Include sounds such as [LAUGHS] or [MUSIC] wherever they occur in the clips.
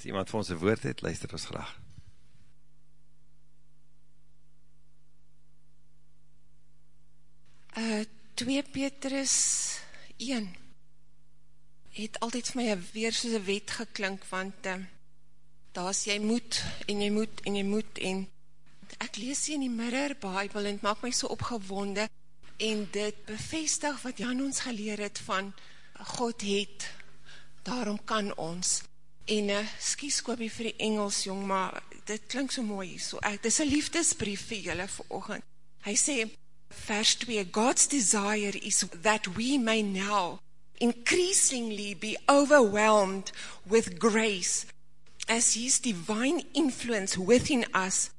As iemand vir ons een woord het, luister ons graag. Uh, 2 Petrus 1 het altyd vir my weer soos een wet geklink, want uh, daar is jy moet, en jy moet, en jy moet, en ek lees hier in die Mirror Bible, en het maak my so opgewonde, en dit bevestig wat Jan ons geleer het van, God het, daarom kan ons, en uh, skies koopie vir die Engels, jong, maar dit klink so mooi, so, uh, dit is een liefdesbrief vir julle vir oogend, hy sê, Verse 2 God's desire is that we may now increasingly be overwhelmed with grace as His divine influence within us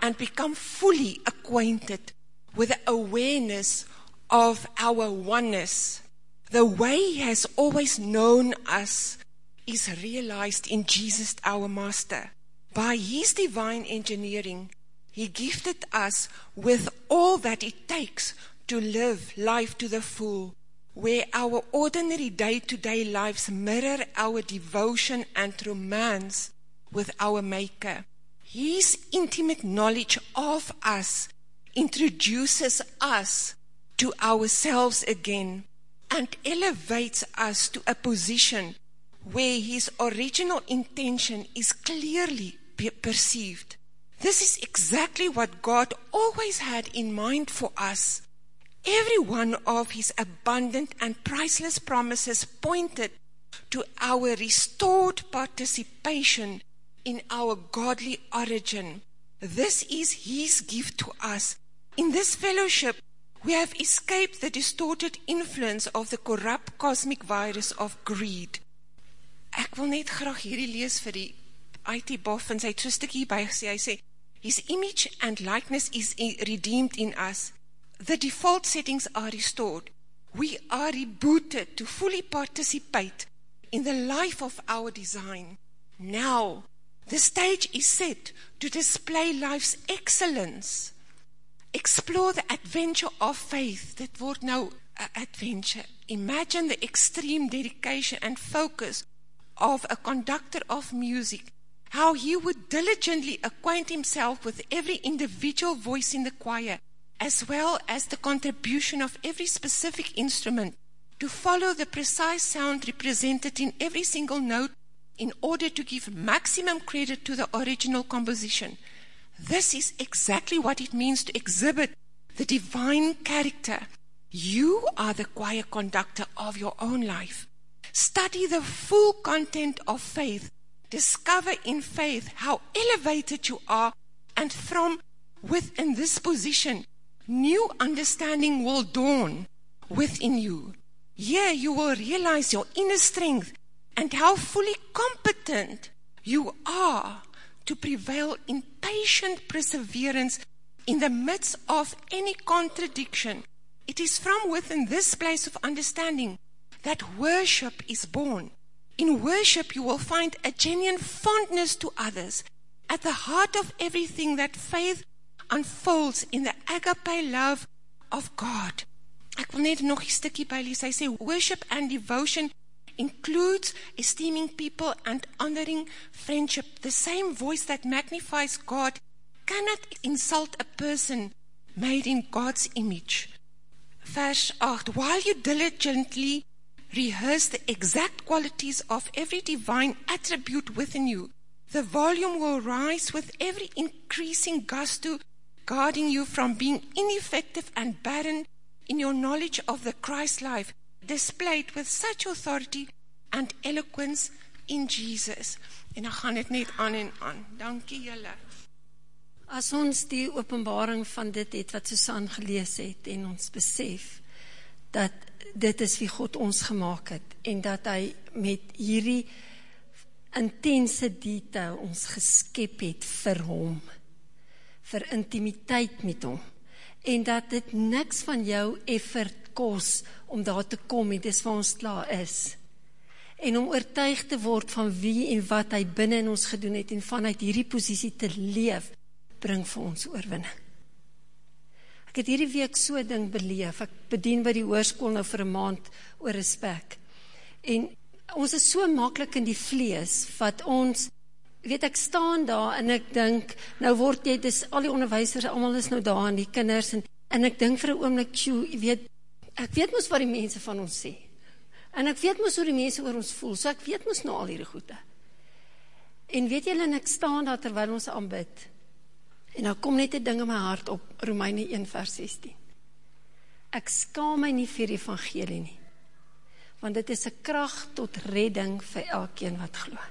and become fully acquainted with the awareness of our oneness. The way He has always known us is realized in Jesus, our Master. By His divine engineering, He gifted us with all that it takes to live life to the full, where our ordinary day-to-day lives mirror our devotion and romance with our Maker. His intimate knowledge of us introduces us to ourselves again and elevates us to a position where his original intention is clearly perceived. This is exactly what God always had in mind for us. Every one of his abundant and priceless promises pointed to our restored participation in our godly origin. This is his gift to us. In this fellowship, we have escaped the distorted influence of the corrupt cosmic virus of greed. Ek wil net graag hierdie lees vir die IT Boffins, hy het so stikkie bygesê, hy sê, His image and likeness is redeemed in us. The default settings are restored. We are rebooted to fully participate in the life of our design. Now, the stage is set to display life's excellence. Explore the adventure of faith. Dit word nou a adventure. Imagine the extreme dedication and focus of a conductor of music how he would diligently acquaint himself with every individual voice in the choir, as well as the contribution of every specific instrument, to follow the precise sound represented in every single note in order to give maximum credit to the original composition. This is exactly what it means to exhibit the divine character. You are the choir conductor of your own life. Study the full content of faith discover in faith how elevated you are, and from within this position, new understanding will dawn within you. Here you will realize your inner strength and how fully competent you are to prevail in patient perseverance in the midst of any contradiction. It is from within this place of understanding that worship is born. In worship, you will find a genuine fondness to others at the heart of everything that faith unfolds in the agape love of God. Ek wil net nog 'n stukkie by lees. Hy sê worship and devotion includes esteeming people and honoring friendship. The same voice that magnifies God cannot insult a person made in God's image. Vers 8 While you diligently rehearse the exact qualities of every divine attribute within you. The volume will rise with every increasing gusto, guarding you from being ineffective and barren in your knowledge of the Christ life, displayed with such authority and eloquence in Jesus. En dan gaan dit net aan en aan. Dankie julle. As ons die openbaring van dit het wat Susan gelees het en ons besef dat dit is wie God ons gemaakt het, en dat hy met hierdie intense detail ons geskep het vir hom, vir intimiteit met hom, en dat dit niks van jou effort kos om daar te kom, en dis waar ons klaar is, en om oortuig te word van wie en wat hy binnen in ons gedoen het, en vanuit hierdie posiesie te leef, bring vir ons oorwinning. Ek het hierdie week so ding beleef, ek bedien by die oorskoel nou vir een maand oor respect, en ons is so makkelijk in die vlees, wat ons weet ek staan daar en ek dink, nou word jy, dis al die onderwijsers, allemaal is nou daar en die kinders, en, en ek dink vir een oomlik, tjoe, weet, ek weet moes wat die mense van ons sê, en ek weet moes hoe die mense oor ons voel, so ek weet moes nou al hierdie goede, en weet jy, en ek staan daar terwijl ons aanbid, en dan kom net die ding in my hart op, Romeine 1 vers 16, ek skaam my nie vir die evangelie nie, want dit is een kracht tot redding vir elkeen wat geloof.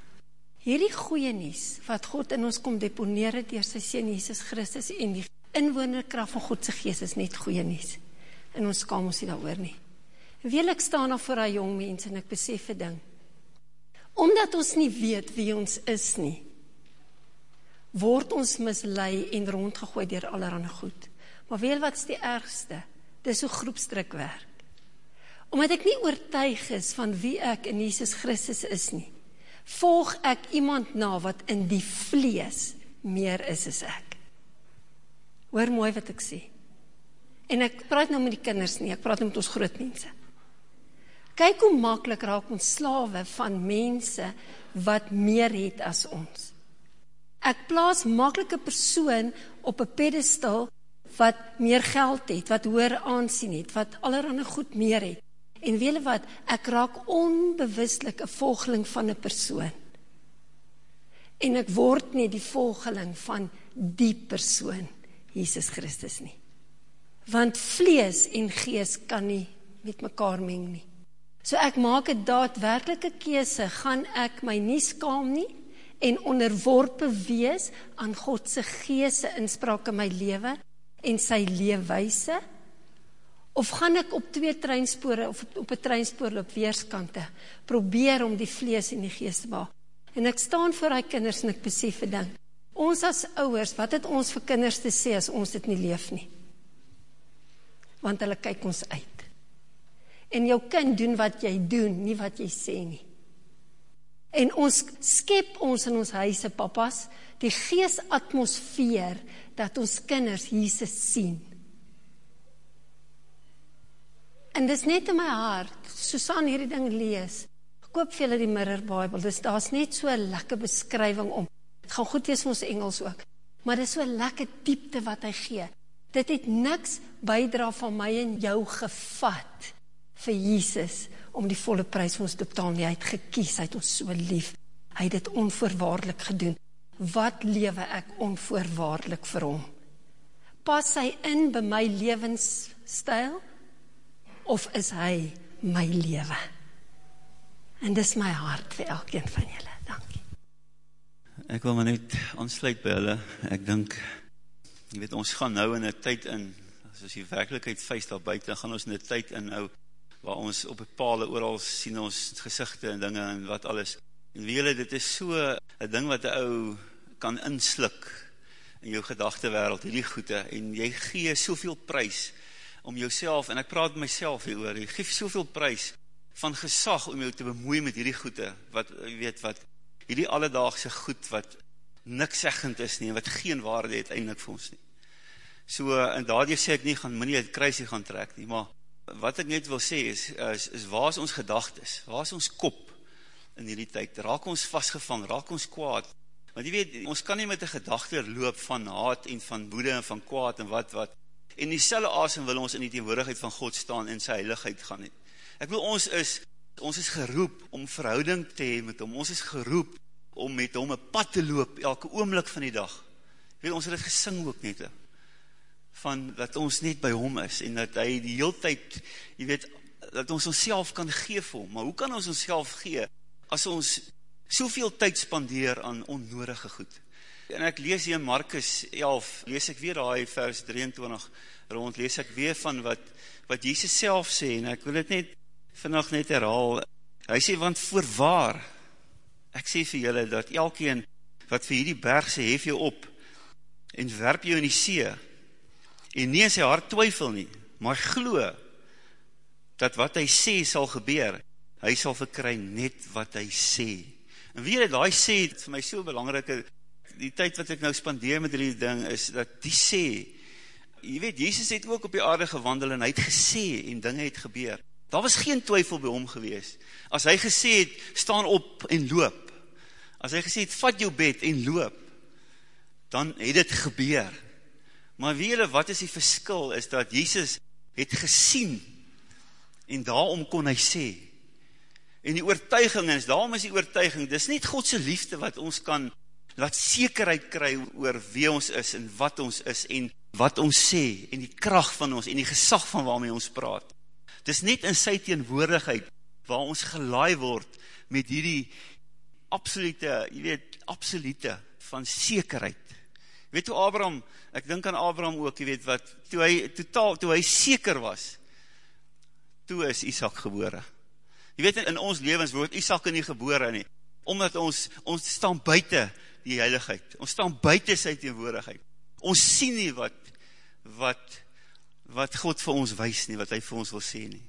Hierdie goeie nies, wat God in ons kom deponeer het, door sy Seen Jesus Christus, en die inwonerkracht van Godse geest, is net goeie nies. En ons skaam ons nie daar oor nie. Wil ek staan nog voor die jong mens, en ek besef een ding. Omdat ons nie weet wie ons is nie, word ons mislei en rondgegooi dier allerhande goed. Maar weet wat is die ergste? Dit is so groepsdruk werk. Omdat ek nie oortuig is van wie ek in Jesus Christus is nie, volg ek iemand na wat in die vlees meer is as ek. Hoor mooi wat ek sê. En ek praat nou met die kinders nie, ek praat nou met ons groot mense. Kyk hoe makkelijk raak ons slawe van mense wat meer het as ons. Ek plaas makkelike persoon op een pedestal wat meer geld het, wat hoor aansien het, wat allerhande goed meer het. En weet wat, ek raak onbewustelik een volgeling van een persoon. En ek word nie die volgeling van die persoon, Jesus Christus nie. Want vlees en gees kan nie met mekaar meng nie. So ek maak een daadwerkelike kese, gaan ek my nie skaam nie, en onderworpe wees aan Godse geese inspraak in my leven, en sy leefwijse, of gaan ek op twee treinspore, of op een treinspoor op weerskante, probeer om die vlees en die geest te maak. En ek staan voor die kinders en ek besef en denk, ons as ouwers, wat het ons vir kinders te sê as ons dit nie leef nie? Want hulle kyk ons uit. En jou kind doen wat jy doen, nie wat jy sê nie. En ons skep ons in ons huise, papas, die geest atmosfeer, dat ons kinders Jesus sien. En dis net in my hart, Susan hierdie ding lees, koop vir julle die Mirror Bible, dis, daar is net so lekker beskrywing om, het gaan goed wees vir ons Engels ook, maar dis so lekker diepte wat hy gee, dit het niks bijdra van my en jou gevat, vir Jesus, om die volle prijs vir ons te betaal, nie, hy het gekies, hy het ons so lief, hy het het onvoorwaardelik gedoen, wat lewe ek onvoorwaardelik vir hom? Pas hy in by my levensstijl, of is hy my lewe? En dis my hart vir elkeen van julle. Dankie. Ek wil maar net aansluit by hulle. Ek dink, jy weet, ons gaan nou in een tyd in, as die werkelijkheid feest daar buiten, gaan ons in een tyd in nou, waar ons op die pale ooral sien ons gezichte en dinge en wat alles. En wie julle, dit is so een ding wat die ou kan inslik in jou gedachte wereld, die goede, en jy gee soveel prijs, om jouself, en ek praat myself hier oor, jy geef soveel prijs van gesag om jou te bemoei met hierdie goede, wat, jy weet wat, hierdie alledaagse goed, wat niks zeggend is nie, wat geen waarde het eindelijk vir ons nie. So, en daardoor sê ek nie, gaan my nie het kruisie gaan trek nie, maar wat ek net wil sê is, is, is waar is ons gedagtes, waar is ons kop in hierdie tyd, raak ons vastgevang, raak ons kwaad, want jy weet, ons kan nie met die gedachte loop van haat en van boede en van kwaad en wat, wat, en die selle asem wil ons in die teenwoordigheid van God staan en sy heiligheid gaan nie. Ek wil ons is, ons is geroep om verhouding te hee met hom, ons is geroep om met hom een pad te loop elke oomlik van die dag. Ek wil ons het het gesing ook net, van dat ons net by hom is en dat hy die heel tyd, jy weet, dat ons ons kan geef hom, maar hoe kan ons ons gee as ons soveel tyd spandeer aan onnodige goed? En ek lees hier in Markus 11, lees ek weer daar vers 23 rond, lees ek weer van wat, wat Jesus self sê, en ek wil het net vannacht net herhaal, hy sê, want voorwaar, ek sê vir julle, dat elkeen wat vir hierdie berg sê, hef jou op, en werp jou in die see, en nie in sy hart twyfel nie, maar glo, dat wat hy sê sal gebeur, hy sal verkry net wat hy sê. En wie het hy sê, vir my so belangrike die tyd wat ek nou spandeer met die ding, is dat die sê, jy weet, Jezus het ook op die aarde gewandel, en hy het gesê, en dinge het gebeur. Daar was geen twyfel by hom gewees. As hy gesê het, staan op en loop. As hy gesê het, vat jou bed en loop, dan het dit gebeur. Maar weet julle, wat is die verskil, is dat Jesus het gesien, en daarom kon hy sê, en die oortuiging is, daarom is die oortuiging, dis niet Godse liefde wat ons kan, laat zekerheid kry oor wie ons is, en wat ons is, en wat ons sê, en die kracht van ons, en die gesag van waarmee ons praat. Dis net in sy teenwoordigheid, waar ons gelaai word, met hierdie absolute, jy weet, absolute, van zekerheid. Weet hoe Abraham, ek dink aan Abraham ook, jy weet wat, toe hy, totaal, toe hy seker was, toe is Isaac gebore. Jy weet, in ons levens word Isaac nie gebore nie, omdat ons, ons staan buiten die heiligheid, ons staan buiten sy teenwoordigheid, ons sien nie wat, wat, wat God vir ons wees nie, wat hy vir ons wil sê nie.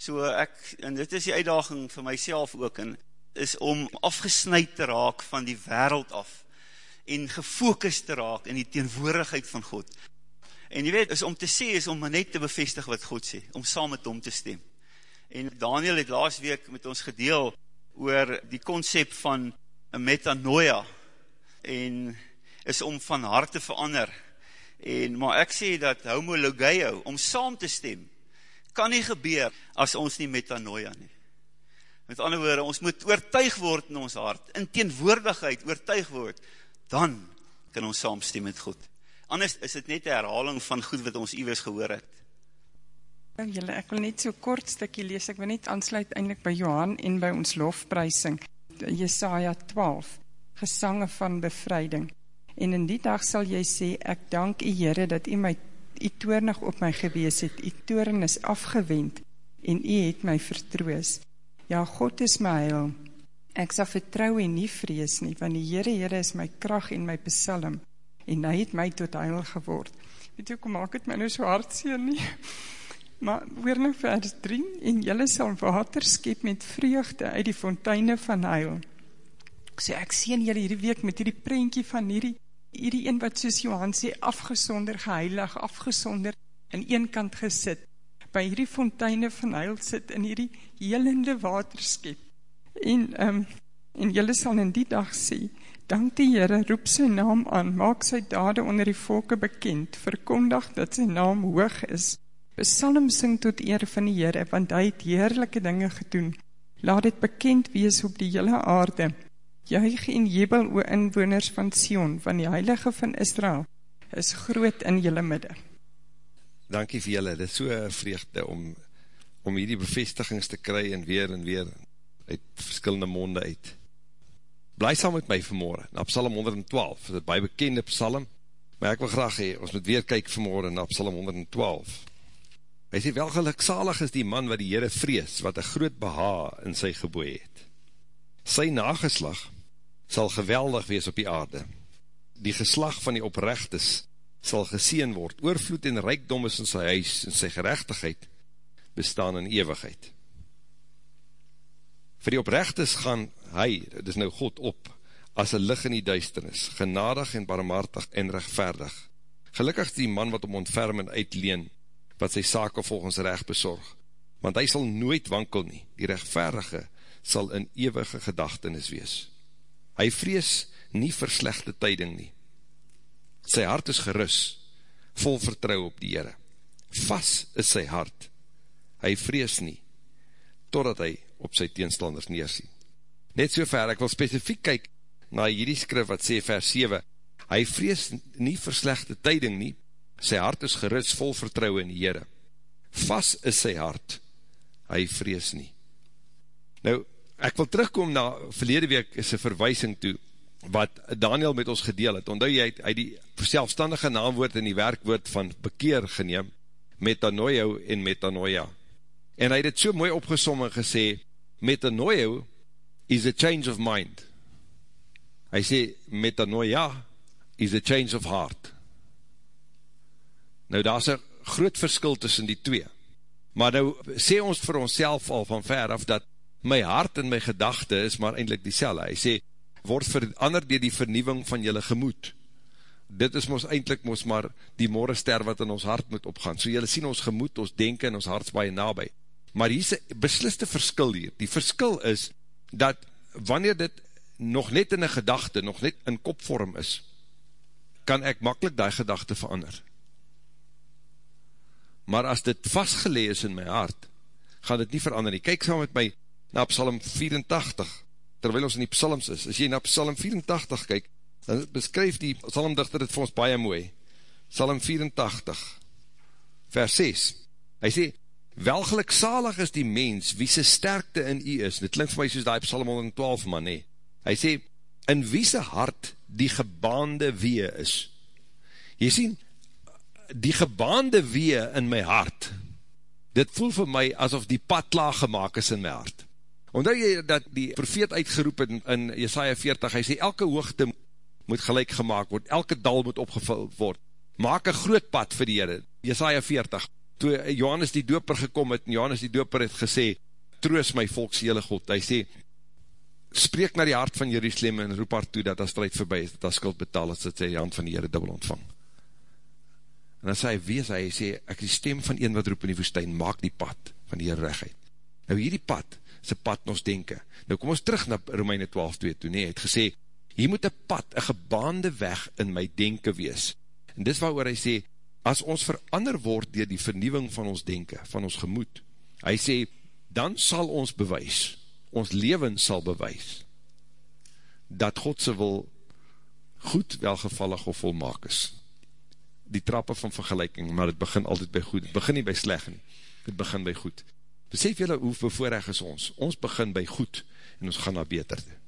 So ek, en dit is die uitdaging vir myself ook, en is om afgesnijd te raak van die wereld af, en gefocust te raak in die teenwoordigheid van God. En jy weet, is om te sê, is om net te bevestig wat God sê, om saam met hom te stem. En Daniel het laas week met ons gedeel oor die concept van metanoia, en is om van hart te verander. En, maar ek sê dat homologeo, om saam te stem, kan nie gebeur as ons nie metanoia nie. Met ander woorde, ons moet oortuig word in ons hart, in teenwoordigheid oortuig word, dan kan ons saamstem met God. Anders is dit net een herhaling van goed wat ons iwis gehoor het. Nou julle, ek wil net so kort stukkie lees, ek wil net aansluit eindelijk by Johan en by ons lofprysing, Jesaja 12, gesange van bevrijding. En in die dag sal jy sê, ek dank die Heere dat jy my u toornig op my gewees het, u toorn is afgewend, en u het my vertroos. Ja, God is my heil, Ek sal vertrou en nie vrees nie, want die Here Here is my krag en my psalm en hy het my tot heil geword. Weet jy kom maak dit my nou so hartseer nie? [LAUGHS] Maar hoor nou vers 3 en julle sal water skep met vreugde uit die fonteine van heil. Sê ek sien julle hierdie week met hierdie prentjie van hierdie hierdie een wat soos Johan sê afgesonder geheilig, afgesonder in een kant gesit. By hierdie fonteine van heil sit in hierdie helende water skep en, um, en jylle sal in die dag sê, dank die Heere, roep sy naam aan, maak sy dade onder die volke bekend, verkondig dat sy naam hoog is, besalm sing tot eer van die Heere, want hy het heerlijke dinge gedoen, laat het bekend wees op die hele aarde, juig en jebel o inwoners van Sion, van die heilige van Israel, is groot in jylle midde. Dankie vir jylle, dit is so vreugde om, om hierdie bevestigings te kry en weer en weer, uit verskillende monde uit. Bly saam met my vanmorgen, na Psalm 112, dit is baie bekende psalm, maar ek wil graag hee, ons moet weer kyk vanmorgen na Psalm 112. Hy sê, wel gelukzalig is die man wat die Heere vrees, wat een groot beha in sy geboe het. Sy nageslag sal geweldig wees op die aarde. Die geslag van die oprechtes sal geseen word, oorvloed en rijkdom is in sy huis, en sy gerechtigheid bestaan in eeuwigheid. Vir die oprechtes gaan hy, dit is nou God op, as een lig in die duisternis, genadig en barmhartig en rechtvaardig. Gelukkig die man wat om ontferm en uitleen, wat sy sake volgens recht bezorg, want hy sal nooit wankel nie, die rechtvaardige sal in eeuwige gedachtenis wees. Hy vrees nie vir slechte tyding nie. Sy hart is gerus, vol vertrouw op die Heere. Vas is sy hart, hy vrees nie, totdat hy op sy teenstanders neersien. Net so ver, ek wil specifiek kyk na hierdie skrif wat sê vers 7, hy vrees nie vir slechte tyding nie, sy hart is gerust vol vertrouwe in die Heere. Vas is sy hart, hy vrees nie. Nou, ek wil terugkom na verlede week is een verwysing toe, wat Daniel met ons gedeel het, omdat hy uit die selfstandige naamwoord en die werkwoord van bekeer geneem, metanoio en metanoia. En hy het het so mooi opgesom en gesê, metanoia is a change of mind. Hy sê, metanoia is a change of heart. Nou, daar is een groot verskil tussen die twee. Maar nou, sê ons vir ons al van ver af, dat my hart en my gedachte is maar eindelijk die selle. Hy sê, word verander dier die vernieuwing van jylle gemoed. Dit is ons eindelijk ons maar die morgenster wat in ons hart moet opgaan. So jylle sien ons gemoed, ons denken en ons hart baie nabij. Maar hier is een besliste verskil hier. Die verskil is, dat wanneer dit nog net in een gedachte, nog net in kopvorm is, kan ek makkelijk die gedachte verander. Maar as dit vastgelee is in my hart, gaan dit nie verander nie. Kijk saam met my na Psalm 84, terwyl ons in die Psalms is. As jy na Psalm 84 kyk, dan beskryf die Psalmdichter dit vir ons baie mooi. Psalm 84, vers 6. Hy sê, welgelukzalig is die mens, wie sy sterkte in u is. Dit klink vir my soos die Psalm 112 man, nee. Hy sê, in wie sy hart die gebaande wee is. Jy sien, die gebaande wee in my hart, dit voel vir my asof die pad laag gemaakt is in my hart. Omdat jy dat die profeet uitgeroep in, in Jesaja 40, hy sê, elke hoogte moet gelijk gemaakt word, elke dal moet opgevuld word, maak een groot pad vir die Heere, Jesaja 40, toe Johannes die doper gekom het, en Johannes die doper het gesê, troos my volks hele God, hy sê, spreek na die hart van Jerusalem en roep haar toe dat as strijd voorbij is, dat as skuld betaal is, dat sy die hand van die Heere dubbel ontvang. En dan sê hy, wees hy, hy sê, ek die stem van een wat roep in die woestijn, maak die pad van die Heere rechtheid. Nou hierdie pad, is een pad ons denken. Nou kom ons terug na Romeine 12, 2 toe, nee, hy het gesê, hier moet een pad, een gebaande weg in my denken wees. En dis waar hy sê, as ons verander word dier die vernieuwing van ons denken, van ons gemoed, hy sê, dan sal ons bewys, ons leven sal bewys, dat Godse wil goed, welgevallig of volmaak is. Die trappe van vergelijking, maar het begin altyd by goed, het begin nie by sleg nie, het begin by goed. Besef jylle hoe bevoorrecht is ons, ons begin by goed, en ons gaan na beter toe,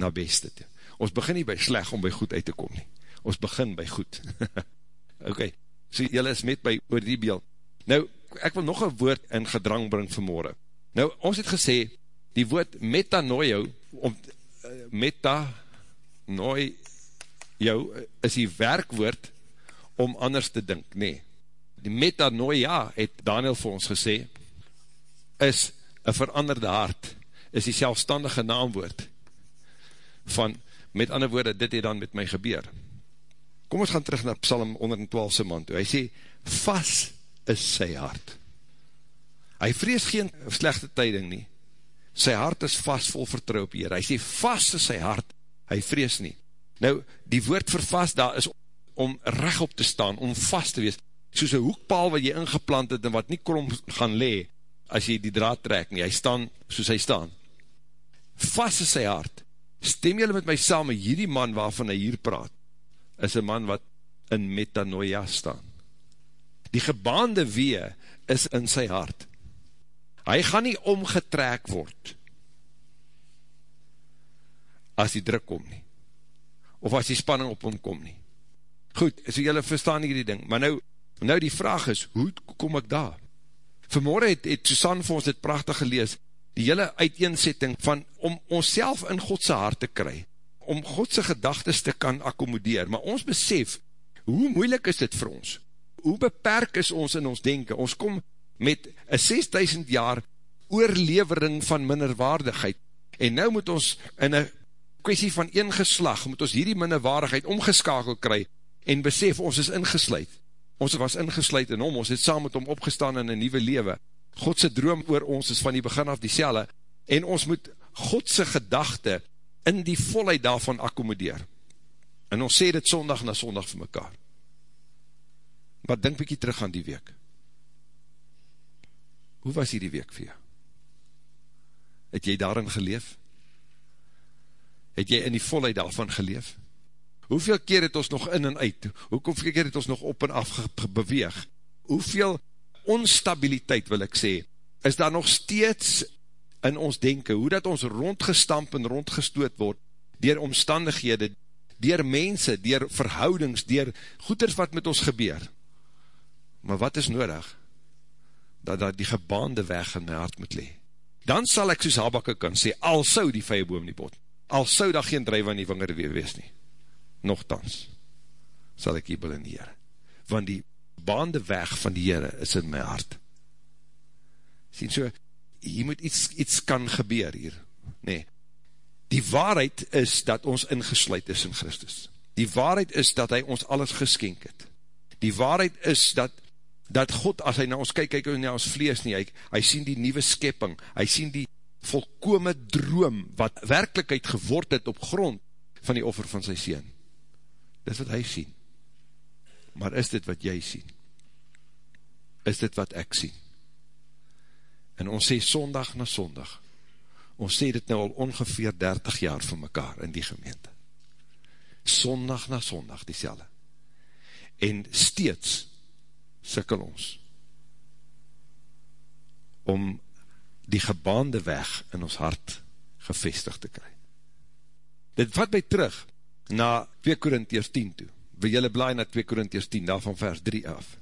na beste toe. Ons begin nie by sleg om by goed uit te kom nie, ons begin by goed. [LAUGHS] ok, so jylle is met by oor die beeld. Nou, ek wil nog een woord in gedrang bring vanmorgen. Nou, ons het gesê, die woord metanoio, om, uh, meta, nooi, jou, is die werkwoord om anders te dink, nee. Die metanoia, het Daniel vir ons gesê, is een veranderde hart, is die selfstandige naamwoord, van, met ander woorde, dit het dan met my gebeur. Kom ons gaan terug na Psalm 112 man toe, hy sê, vast is sy hart. Hy vrees geen slechte tyding nie, sy hart is vast vol vertrouw op Heer, hy sê vast is sy hart, hy vrees nie. Nou, die woord vir vast daar is om recht op te staan, om vast te wees, soos een hoekpaal wat jy ingeplant het en wat nie krom gaan lee, as jy die draad trek nie, hy staan soos hy staan. Vast is sy hart. Stem jylle met my saam, hierdie man waarvan hy hier praat, is een man wat in metanoia staan. Die gebaande wee is in sy hart. Hy gaan nie omgetrek word as die druk kom nie. Of as die spanning op hom kom nie. Goed, so jylle verstaan nie die ding. Maar nou, nou die vraag is, hoe kom ek daar? Vanmorgen het, het Susan vir ons dit prachtig gelees, die hele uiteenzetting van om ons in Godse hart te kry, om Godse gedagtes te kan accommodeer, maar ons besef, hoe moeilik is dit vir ons? Hoe beperk is ons in ons denken? Ons kom met een 6000 jaar oorlevering van minderwaardigheid. En nou moet ons in een kwestie van een geslag, moet ons hierdie minderwaardigheid omgeskakeld kry en besef ons is ingesluid. Ons was ingesluid in hom, ons het saam met hom opgestaan in een nieuwe lewe. Godse droom oor ons is van die begin af die selle en ons moet Godse gedachte in die volheid daarvan accommodeer. En ons sê dit sondag na sondag vir mekaar. Maar denk bykie terug aan die week. Hoe was hierdie week vir jou? Het jy daarin geleef? Het jy in die volheid daarvan geleef? Hoeveel keer het ons nog in en uit? Hoeveel keer het ons nog op en af beweeg? Hoeveel onstabiliteit wil ek sê, is daar nog steeds in ons denken, hoe dat ons rondgestamp en rondgestoot word, dier omstandighede, dier mense, dier verhoudings, dier goeders wat met ons gebeur. Maar wat is nodig? dat dat die gebaande weg in my hart moet lee. Dan sal ek soos Habakke kan sê, al sou die vijeboom nie bot, al sou daar geen drijf aan die vinger weer wees nie, nogthans, sal ek jubel in die Heere. Want die baande weg van die Heere is in my hart. Sien so, hier moet iets, iets kan gebeur hier. Nee, die waarheid is dat ons ingesluid is in Christus. Die waarheid is dat hy ons alles geskenk het. Die waarheid is dat dat God, as hy na ons kyk, kyk hy na ons vlees nie, hy, hy sien die nieuwe skepping, hy sien die volkome droom, wat werkelijkheid geword het op grond van die offer van sy sien. Dis wat hy sien. Maar is dit wat jy sien? Is dit wat ek sien? En ons sê sondag na sondag, ons sê dit nou al ongeveer 30 jaar van mekaar in die gemeente. Sondag na sondag die selle. En steeds sikkel ons om die gebaande weg in ons hart gevestig te kry. Dit vat my terug na 2 Korintiërs 10 toe. Wil jylle blaai na 2 Korintiërs 10, daar van vers 3 af.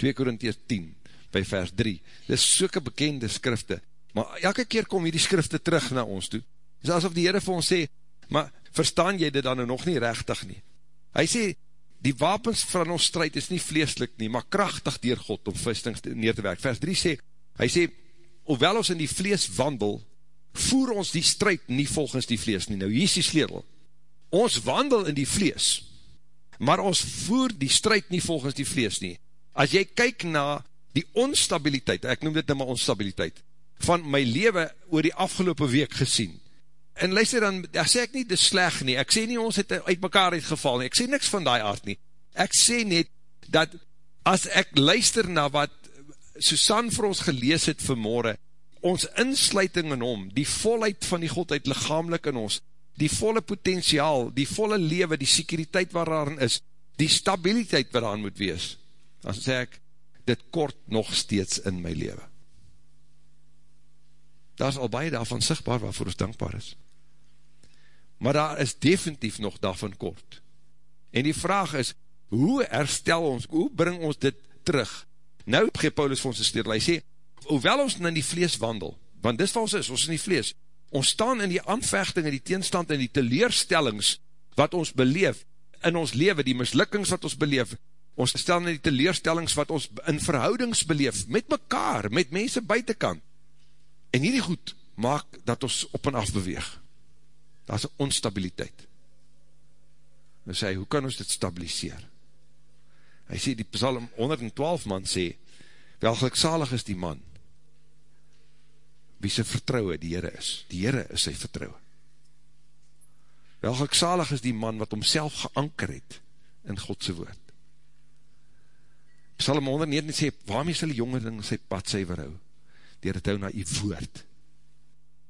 2 Korintiërs 10, by vers 3. Dit is soke bekende skrifte, maar elke keer kom hierdie skrifte terug na ons toe. Dit is asof die Heere vir ons sê, maar verstaan jy dit dan nou nog nie rechtig nie? Hy sê, die wapens van ons strijd is nie vleeslik nie, maar krachtig dier God om vistings neer te werk. Vers 3 sê, hy sê, hoewel ons in die vlees wandel, voer ons die strijd nie volgens die vlees nie. Nou, hier is die sledel. Ons wandel in die vlees, maar ons voer die strijd nie volgens die vlees nie. As jy kyk na die onstabiliteit, ek noem dit nou maar onstabiliteit, van my leven oor die afgelopen week gesien, en luister dan, ek sê ek nie, dit sleg nie, ek sê nie ons het uit mekaar uitgeval nie, ek sê niks van die aard nie, ek sê net, dat as ek luister na wat Susan vir ons gelees het vanmorgen, ons insluiting in hom, die volheid van die Godheid lichamelijk in ons, die volle potentiaal, die volle lewe, die sekuriteit waar daarin is, die stabiliteit waar daarin moet wees, dan sê ek, dit kort nog steeds in my lewe. Daar is al baie daarvan sigtbaar waarvoor ons dankbaar is. Maar daar is definitief nog daarvan kort. En die vraag is, hoe herstel ons, hoe bring ons dit terug? Nou geef Paulus vir ons een steedel, hy sê, hoewel ons in die vlees wandel, want dis wat ons is, ons in die vlees, ons staan in die aanvechting, in die teenstand, in die teleerstellings, wat ons beleef, in ons leven, die mislukkings wat ons beleef, ons stel in die teleerstellings, wat ons in verhoudings beleef, met mekaar, met mense buitenkant, en hierdie goed, maak dat ons op en af beweeg, dat is een onstabiliteit, en sê, hoe kan ons dit stabiliseer? Hy sê, die psalm 112 man sê, wel gelukzalig is die man, wie sy vertrouwe die Heere is. Die Heere is sy vertrouwe. Wel gelukzalig is die man wat homself geanker het in Godse woord. Psalm 119 sê, waarmee sal die jongeling sy pad syver hou? Dier het hou na die woord.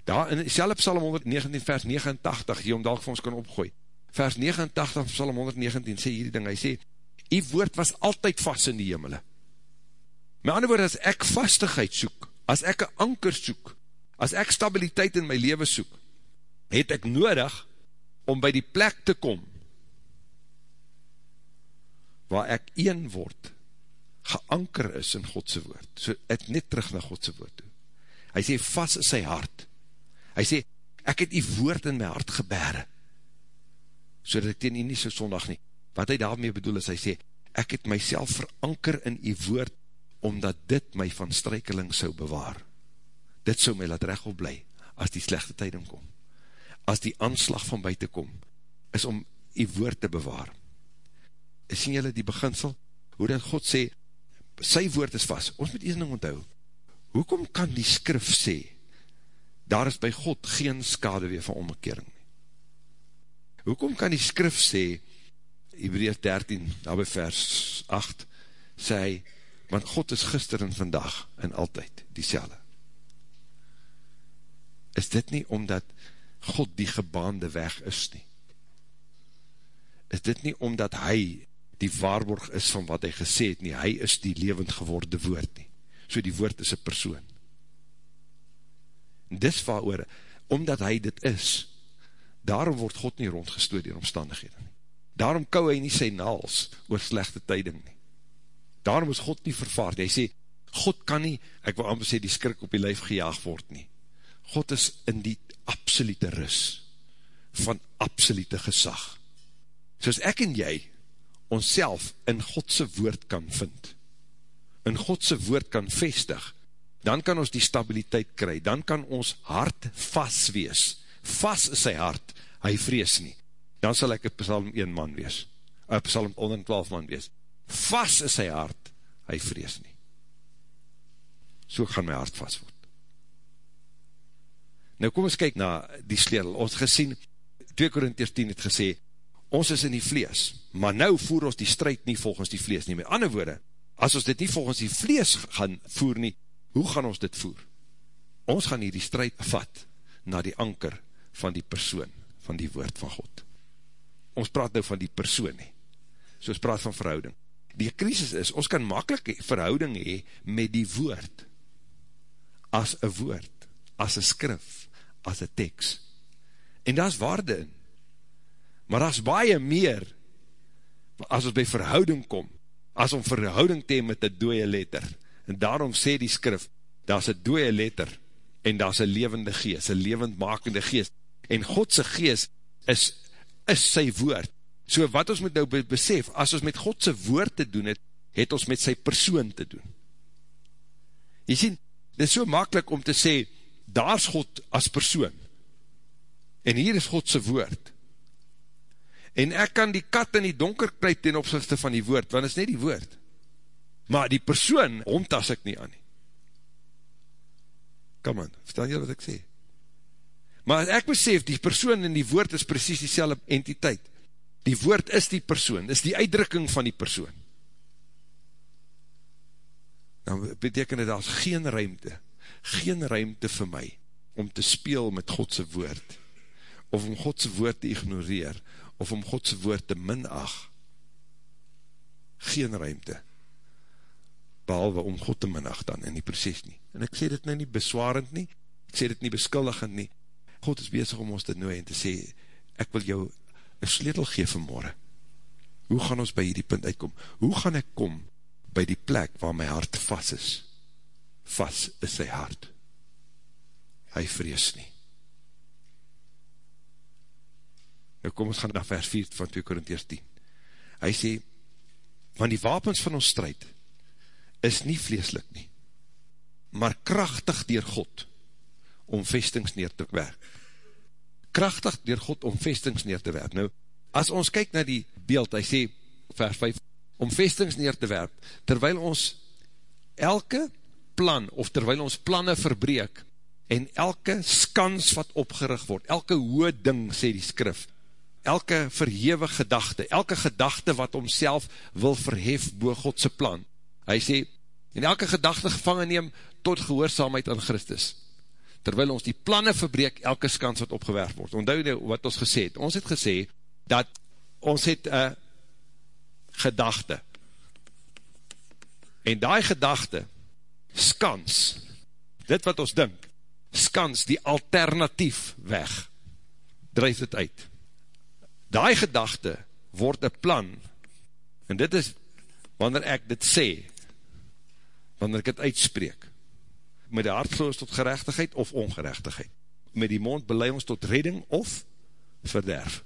Daar in self Psalm 119 vers 89, hier om dalk vir ons kan opgooi, vers 89 van Psalm 119 sê hierdie ding, hy sê, die woord was altyd vast in die hemele. My ander woord, as ek vastigheid soek, as ek een anker soek, as ek stabiliteit in my leven soek, het ek nodig om by die plek te kom, waar ek een word, geanker is in Godse woord, so het net terug na Godse woord toe. Hy sê, vast is sy hart. Hy sê, ek het die woord in my hart gebere, so dat ek teen nie so sondag nie. Wat hy daarmee bedoel is, hy sê, ek het myself veranker in die woord, omdat dit my van streikeling sou bewaar dit sou my laat recht op bly, as die slechte tyding kom, as die aanslag van buiten kom, is om die woord te bewaar. Sien jylle die beginsel, hoe dat God sê, sy woord is vast, ons moet een ding onthou, hoekom kan die skrif sê, daar is by God geen skade weer van omkering nie? Hoekom kan die skrif sê, Hebreus 13, daar by vers 8, sê hy, want God is gister en vandag en altyd die selle is dit nie omdat God die gebaande weg is nie. Is dit nie omdat hy die waarborg is van wat hy gesê het nie, hy is die levend geworde woord nie. So die woord is een persoon. En dis waar oor, omdat hy dit is, daarom word God nie rondgestoot die omstandighede nie. Daarom kou hy nie sy naals oor slechte tyding nie. Daarom is God nie vervaard. Hy sê, God kan nie, ek wil amper sê, die skrik op die lijf gejaag word nie. God is in die absolute ris van absolute gesag. Soos ek en jy ons in Godse woord kan vind, in Godse woord kan vestig, dan kan ons die stabiliteit kry, dan kan ons hart vast wees. Vast is sy hart, hy vrees nie. Dan sal ek een psalm 1 man wees, een psalm 112 man wees. Vast is sy hart, hy vrees nie. So gaan my hart vast word. Nou kom ons kyk na die sleutel. Ons gesien, 2 Korintiërs 10 het gesê, ons is in die vlees, maar nou voer ons die strijd nie volgens die vlees nie. Met ander woorde, as ons dit nie volgens die vlees gaan voer nie, hoe gaan ons dit voer? Ons gaan hier die strijd vat na die anker van die persoon, van die woord van God. Ons praat nou van die persoon nie, so ons praat van verhouding. Die krisis is, ons kan makkelijk verhouding hee met die woord, as een woord, as een skrif, as een tekst. En daar is waarde in. Maar daar is baie meer, as ons by verhouding kom, as om verhouding te met die dooie letter. En daarom sê die skrif, daar is een dooie letter, en daar is een levende geest, een levendmakende geest. En Godse geest is, is sy woord. So wat ons moet nou besef, as ons met Godse woord te doen het, het ons met sy persoon te doen. Jy sien, dit is so makkelijk om te sê, daar is God as persoon, en hier is Godse woord. En ek kan die kat in die donker krijt ten opzichte van die woord, want is net die woord. Maar die persoon, omtas ek nie aan nie. Kom aan, verstaan jy wat ek sê? Maar as ek besef, die persoon en die woord is precies die selwe entiteit. Die woord is die persoon, is die uitdrukking van die persoon. Dan beteken dit, is geen ruimte, geen ruimte vir my, om te speel met Godse woord, of om Godse woord te ignoreer, of om Godse woord te minag. Geen ruimte behalwe om God te minag dan in die proces nie. En ek sê dit nou nie beswarend nie, ek sê dit nie beskuldigend nie, God is bezig om ons te nooi en te sê, ek wil jou een sleutel gee vanmorgen. Hoe gaan ons by die punt uitkom? Hoe gaan ek kom by die plek waar my hart vast is? Vast is sy hart. Hy vrees nie. Nou kom ons gaan na vers 4 van 2 Korinties 10. Hy sê, want die wapens van ons strijd is nie vleeslik nie, maar krachtig dier God om vestings neer te werk. Krachtig dier God om vestings neer te werk. Nou, as ons kyk na die beeld, hy sê, vers 5, om vestings neer te werk, terwyl ons elke plan, of terwyl ons planne verbreek, en elke skans wat opgerig word, elke hoë ding, sê die skrif, elke verhewe gedachte, elke gedachte wat omself wil verhef boe Godse plan, hy sê, en elke gedachte gevangen neem tot gehoorzaamheid aan Christus. Terwyl ons die planne verbreek, elke skans wat opgewerf word. Onthou nou wat ons gesê het. Ons het gesê, dat ons het een gedachte. En die gedachte, skans, dit wat ons dink, skans die alternatief weg, drijf dit uit. Die gedachte word een plan, en dit is, wanneer ek dit sê, wanneer ek het uitspreek, met die hartloos tot gerechtigheid of ongerechtigheid, met die mond belei ons tot redding of verderf,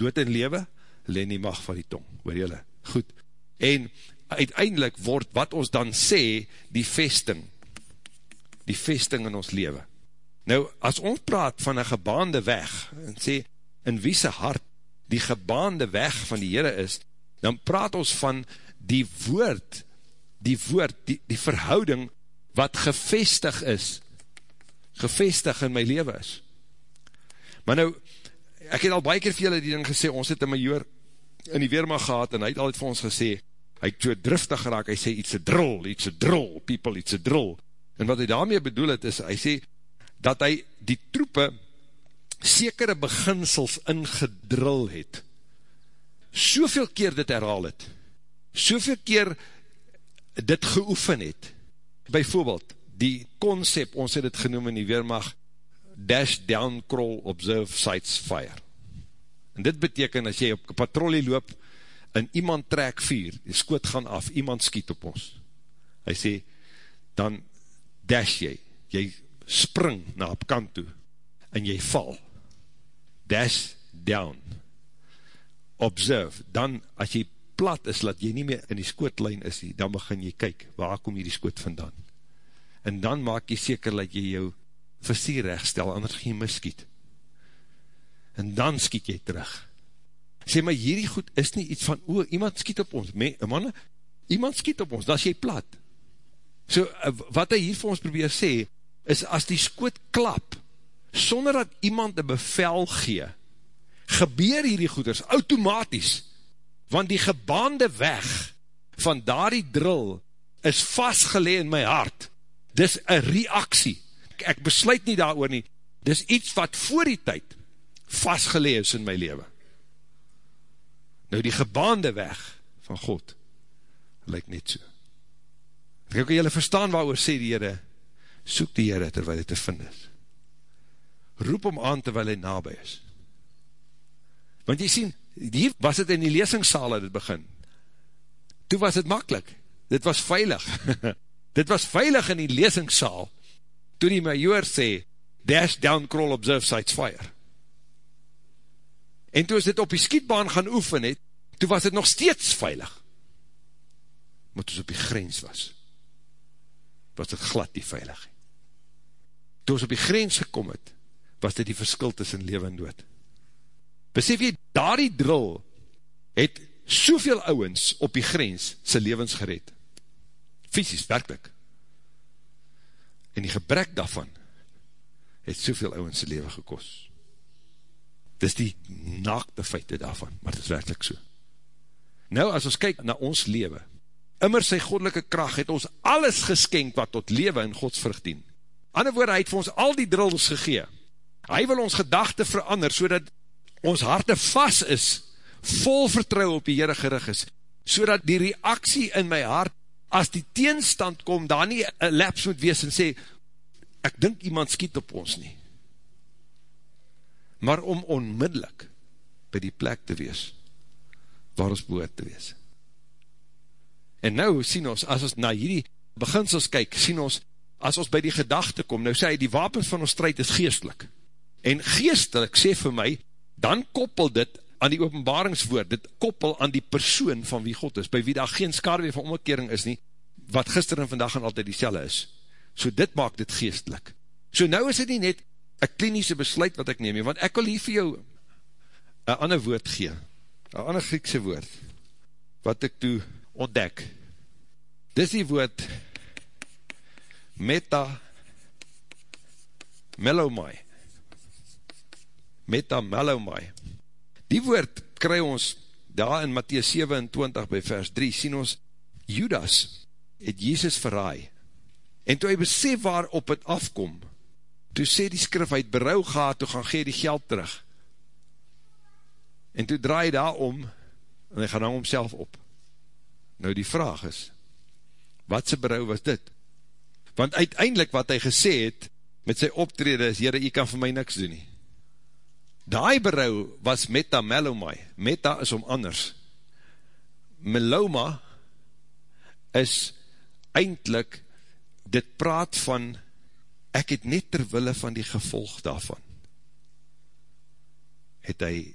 dood en lewe, leen die mag van die tong, hoor jylle, goed, en uiteindelik word wat ons dan sê, die vesting, die vesting in ons lewe. Nou, as ons praat van een gebaande weg, en sê, in wie se hart die gebaande weg van die Heere is, dan praat ons van die woord, die woord, die, die verhouding, wat gevestig is, gevestig in my leven is. Maar nou, ek het al baie keer vir julle die ding gesê, ons het een major in die Weermacht gehad, en hy het altijd vir ons gesê, hy het so driftig geraak, hy sê, it's a drill, it's a drill, people, it's a drill. En wat hy daarmee bedoel het, is, hy sê, dat hy die troepe sekere beginsels ingedrill het, soveel keer dit herhaal het, soveel keer dit geoefen het, byvoorbeeld, die concept, ons het het genoem in die Weermacht, dash down, crawl, observe, sights, fire. En dit beteken, as jy op patrollie loop, en iemand trek vier, die skoot gaan af, iemand skiet op ons. Hy sê, dan dash jy, jy spring na op kant toe, en jy val. Dash down. Observe, dan as jy plat is, dat jy nie meer in die skootlijn is, dan begin jy kyk, waar kom jy die skoot vandaan? En dan maak jy seker dat jy jou versier rechtstel, anders geen miskiet. En dan skiet jy terug. Sê, maar hierdie goed is nie iets van, o, iemand skiet op ons, manne, iemand skiet op ons, dan is jy plat. So, wat hy hier vir ons probeer sê, is as die skoot klap, sonder dat iemand een bevel gee, gebeur hierdie goeders automatisch, want die gebaande weg van daardie drill is vastgelee in my hart. Dis een reaksie. Ek besluit nie daar nie. Dis iets wat voor die tyd vastgelee is in my leven. Nou die gebaande weg van God lyk net so. Ek ook jylle verstaan waar oor sê die Heere, soek die Heere terwijl hy te vind is. Roep om aan terwijl hy nabij is. Want jy sien, hier was het in die leesingssaal het begin. Toe was het makkelijk. Dit was veilig. [LAUGHS] Dit was veilig in die leesingssaal. Toe die majoor sê, dash down, crawl, observe, sights, fire. En toe as dit op die skietbaan gaan oefen het, toe was dit nog steeds veilig. Maar toe op die grens was, was dit glad die veilig. Toe ons op die grens gekom het, was dit die verskil tussen leven en dood. Besef jy, daar die drill het soveel ouwens op die grens sy levens gered. Fysisk, werkelijk. En die gebrek daarvan het soveel ouwens sy leven gekost. Dis die naakte feite daarvan, maar dit is werkelijk so. Nou, as ons kyk na ons leven, immer sy godelike kracht het ons alles geskenk wat tot leven in Gods vrucht dien. Ander woorde, hy het vir ons al die drills gegee. Hy wil ons gedachte verander, so dat ons harte vast is, vol vertrouw op die Heere gerig is, so dat die reaksie in my hart, as die teenstand kom, daar nie een laps moet wees en sê, ek dink iemand skiet op ons nie maar om onmiddellik by die plek te wees, waar ons behoort te wees. En nou sien ons, as ons na hierdie beginsels kyk, sien ons, as ons by die gedachte kom, nou sê hy, die wapens van ons strijd is geestelik. En geestelik, sê vir my, dan koppel dit aan die openbaringswoord, dit koppel aan die persoon van wie God is, by wie daar geen skarwe van omkering is nie, wat gister en vandag en altyd die is. So dit maak dit geestelik. So nou is dit nie net een klinische besluit wat ek neem, want ek wil hier vir jou een ander woord gee, een ander Griekse woord, wat ek toe ontdek. Dis die woord meta melomai. Meta melomai. Die woord kry ons daar in Matthies 27 by vers 3, sien ons Judas het Jesus verraai. En toe hy besef waar op het afkom, toe sê die skrif, hy het berouw gehad, toe gaan gee die geld terug. En toe draai daar om, en hy gaan hang homself op. Nou die vraag is, wat sy berouw was dit? Want uiteindelik wat hy gesê het, met sy optrede is, Heere, jy kan vir my niks doen nie. Daai berouw was meta melomai, meta is om anders. Meloma is eindelijk, dit praat van ek het net terwille van die gevolg daarvan, het hy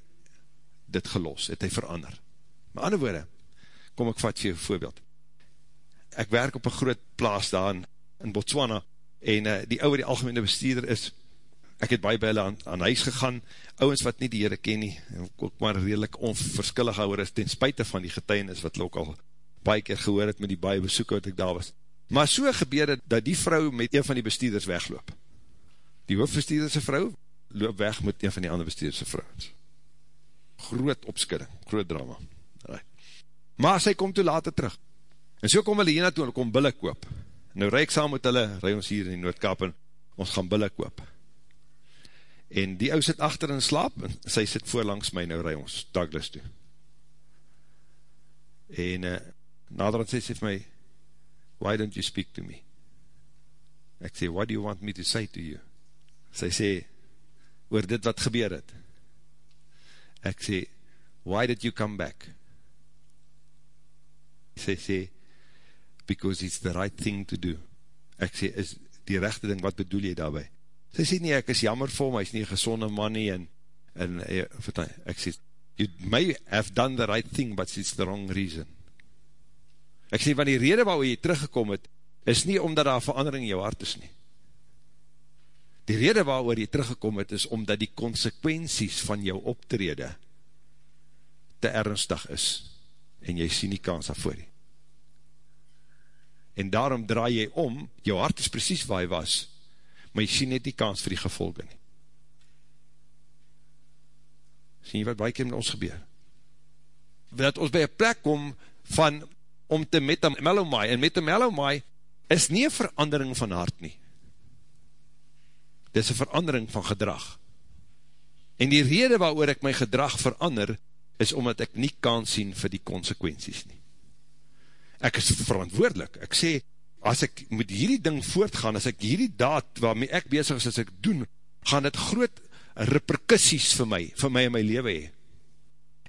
dit gelos, het hy verander. Maar ander woorde, kom ek vat vir jou voorbeeld. Ek werk op een groot plaas daar in, in Botswana, en uh, die ouwe die algemene bestuurder is, ek het baie by hulle aan, aan huis gegaan, ouwens wat nie die heren ken nie, en ook maar redelijk onverskillig houwer is, ten spuite van die getuienis wat ook al baie keer gehoor het met die baie besoek wat ek daar was. Maar so gebeur het, dat die vrou met een van die bestuurders wegloop. Die hoofdbestuurderse vrou loop weg met een van die andere bestuurderse vrouwens. Groot opskudding, groot drama. Maar sy kom toe later terug. En so kom hulle hier naartoe, hulle kom bille koop. Nou ek saam met hulle, rij ons hier in die Noordkap en ons gaan bille koop. En die ou sit achter in slaap, en sy sit voorlangs my, nou rij ons Douglas toe. En uh, nader aan sy sê vir my, why don't you speak to me? Ek sê, what do you want me to say to you? Sy sê, oor dit wat gebeur het. Ek sê, why did you come back? Sy sê, because it's the right thing to do. Ek sê, is die rechte ding, wat bedoel jy daarby? Sy sê nie, ek is jammer vir hom, hy is nie gezonde man nie, en, en eh, ek sê, you may have done the right thing, but it's the wrong reason. Ek sê, van die rede waar jy teruggekom het, is nie omdat daar verandering in jou hart is nie. Die rede waar jy teruggekom het, is omdat die consequenties van jou optrede te ernstig is, en jy sien die kans daarvoor nie. En daarom draai jy om, jou hart is precies waar hy was, maar jy sien net die kans vir die gevolge nie. Sien jy wat baie keer met ons gebeur? Dat ons by een plek kom van, om te met een mellowmaai, en met een mellowmaai is nie een verandering van hart nie. Dit is een verandering van gedrag. En die rede waarover ek my gedrag verander, is omdat ek nie kan sien vir die consequenties nie. Ek is verantwoordelik. Ek sê, as ek met hierdie ding voortgaan, as ek hierdie daad waarmee ek bezig is, as ek doen, gaan het groot repercussies vir my, vir my in my leven hee.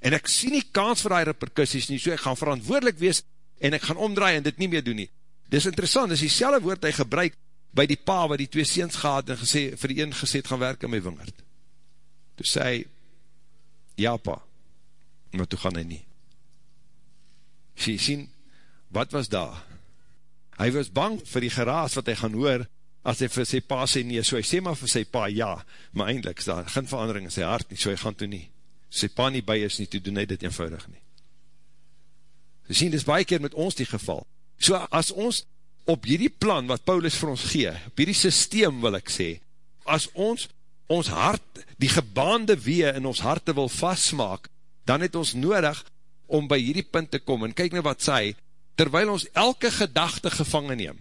En ek sien nie kans vir die repercussies nie, so ek gaan verantwoordelik wees, en ek gaan omdraai en dit nie meer doen nie. Dit is interessant, dit is die woord hy gebruik, by die pa wat die twee seens gehad, en gesê, vir die een gesê, gaan werk in my wingerd. Toe sê hy, ja pa, maar toe gaan hy nie. Sê, sien, wat was daar? Hy was bang vir die geraas wat hy gaan hoor, as hy vir sy pa sê nie, so hy sê maar vir sy pa ja, maar eindelijk is daar geen verandering in sy hart nie, so hy gaan toe nie. Sy pa nie by is nie, toe doen hy dit eenvoudig nie. So sien, dit is baie keer met ons die geval. So as ons op hierdie plan wat Paulus vir ons gee, op hierdie systeem wil ek sê, as ons ons hart, die gebaande wee in ons harte wil vastmaak, dan het ons nodig om by hierdie punt te kom, en kyk nou wat sê, terwyl ons elke gedachte gevangen neem.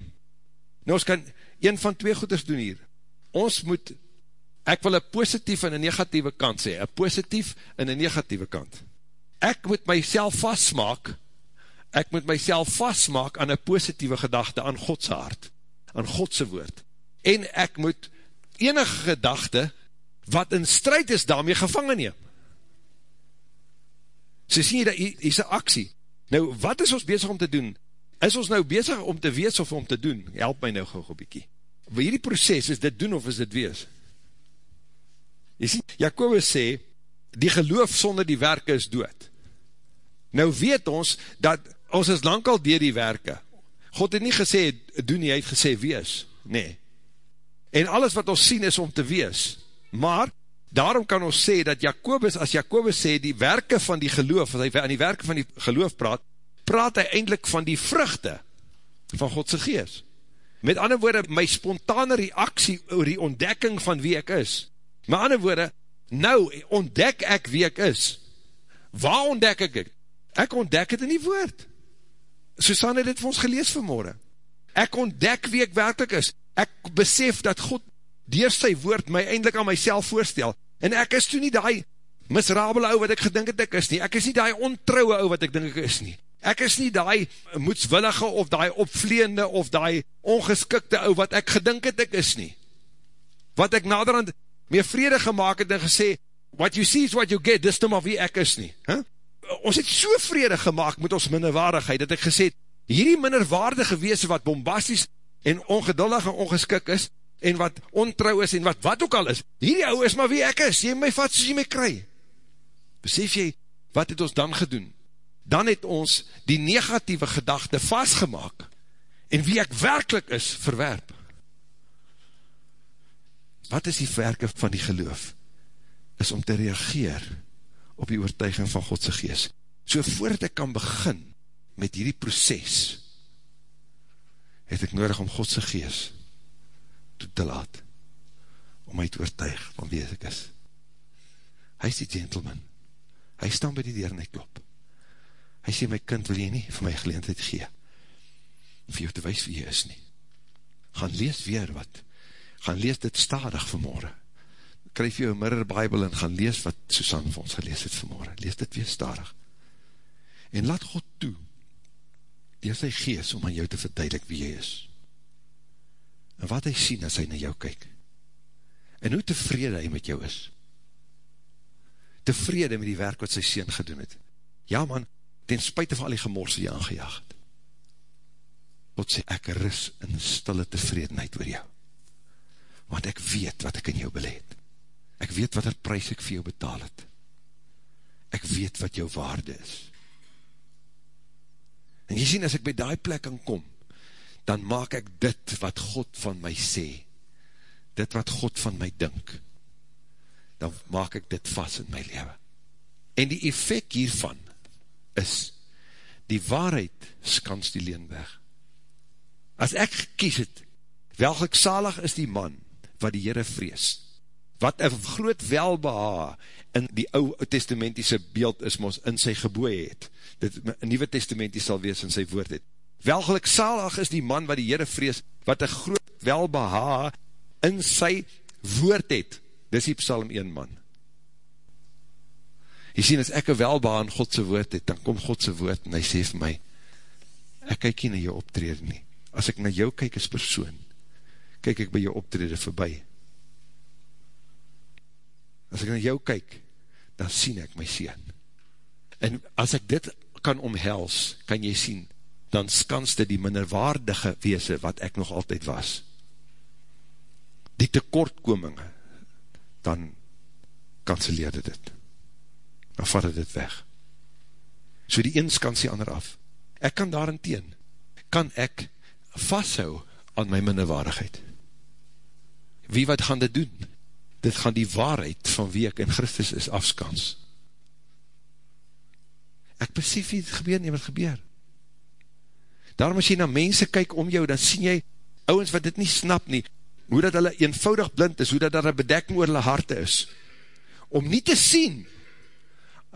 Nou ons kan een van twee goeders doen hier. Ons moet, ek wil een positief en een negatieve kant sê, een positief en een negatieve kant. Ek moet myself vastmaak, ek moet myself vastmaak aan een positieve gedachte, aan Godse hart, aan Godse woord. En ek moet enige gedachte, wat in strijd is, daarmee gevangen neem. So sien jy, dat hier is een aksie. Nou, wat is ons bezig om te doen? Is ons nou bezig om te wees of om te doen? Help my nou gauw bykie. Waar hierdie proces, is dit doen of is dit wees? Jy sien, Jacobus sê, die geloof sonder die werke is dood. Nou weet ons, dat ons is lang al dier die werke. God het nie gesê, doen nie, hy het gesê, wees. Nee. En alles wat ons sien is om te wees. Maar, daarom kan ons sê dat Jacobus, as Jacobus sê die werke van die geloof, as hy aan die werke van die geloof praat, praat hy eindelijk van die vruchte van Godse geest. Met ander woorde, my spontane reaksie oor die ontdekking van wie ek is. Met ander woorde, nou ontdek ek wie ek is. Waar ontdek ek het? Ek ontdek het in die woord. Susanne het dit vir ons gelees vanmorgen. Ek ontdek wie ek werkelijk is. Ek besef dat God dier sy woord my eindelijk aan myself voorstel, en ek is toe nie die misrabele ou wat ek gedink het ek is nie, ek is nie die ontrouwe ou wat ek dink ek is nie, ek is nie die moedswillige of die opvleende of die ongeskikte ou wat ek gedink het ek is nie, wat ek naderhand meer vrede gemaakt het en gesê, what you see is what you get, dis nou maar wie ek is nie, huh? ons het so vrede gemaakt met ons minderwaardigheid, dat ek gesê het, hierdie minderwaardige wees wat bombasties en ongeduldig en ongeskik is, en wat ontrouw is, en wat wat ook al is, hierdie ou is maar wie ek is, jy my vat soos jy my kry. Besef jy, wat het ons dan gedoen? Dan het ons die negatieve gedachte vastgemaak, en wie ek werkelijk is, verwerp. Wat is die werke van die geloof? Is om te reageer op die oortuiging van Godse geest. So voordat ek kan begin met hierdie proces, het ek nodig om Godse geest toe te laat, om my te oortuig van wie ek is. Hy is die gentleman, hy staan by die deur en hy klop. Hy sê, my kind, wil jy nie vir my geleentheid gee, vir jou te wees wie jy is nie. Gaan lees weer wat, gaan lees dit stadig vanmorgen, kryf jou mirror bible en gaan lees wat Susan vir ons gelees het vanmorgen, lees dit weer stadig. En laat God toe, die sy gees om aan jou te verduidelik wie jy is en wat hy sien as hy na jou kyk, en hoe tevrede hy met jou is, tevrede met die werk wat sy sien gedoen het, ja man, ten spuite van al die gemors die aangejaag het, God sê, ek ris in stille tevredenheid oor jou, want ek weet wat ek in jou beleid, ek weet wat er prijs ek vir jou betaal het, ek weet wat jou waarde is, en jy sien, as ek by die plek kan kom, dan maak ek dit wat God van my sê, dit wat God van my dink, dan maak ek dit vast in my leven. En die effect hiervan is, die waarheid skans die leen weg. As ek gekies het, welgelijk salig is die man, wat die Heere vrees, wat een groot welbeha in die ou testamentiese beeld is, mos in sy geboe het, dit nieuwe testamentie sal wees in sy woord het. Welgelik salig is die man wat die Heere vrees, wat een groot welbeha in sy woord het, dis die psalm 1 man. Jy sien, as ek een welbeha in Godse woord het, dan kom Godse woord en hy sê vir my, ek kyk nie na jou optrede nie. As ek na jou kyk as persoon, kyk ek by jou optrede voorbij. As ek na jou kyk, dan sien ek my sien. En as ek dit kan omhels, kan jy sien, dan skans dit die minderwaardige weese wat ek nog altyd was. Die tekortkominge, dan kanseleerde dit. Dan vat dit weg. So die een skans die ander af. Ek kan daarin teen, kan ek vasthou aan my minderwaardigheid. Wie wat gaan dit doen? Dit gaan die waarheid van wie ek in Christus is afskans. Ek besef nie, dit gebeur nie, wat gebeur. Daarom as jy na mense kyk om jou, dan sien jy ouwens wat dit nie snap nie, hoe dat hulle eenvoudig blind is, hoe dat daar een bedekking oor hulle harte is, om nie te sien,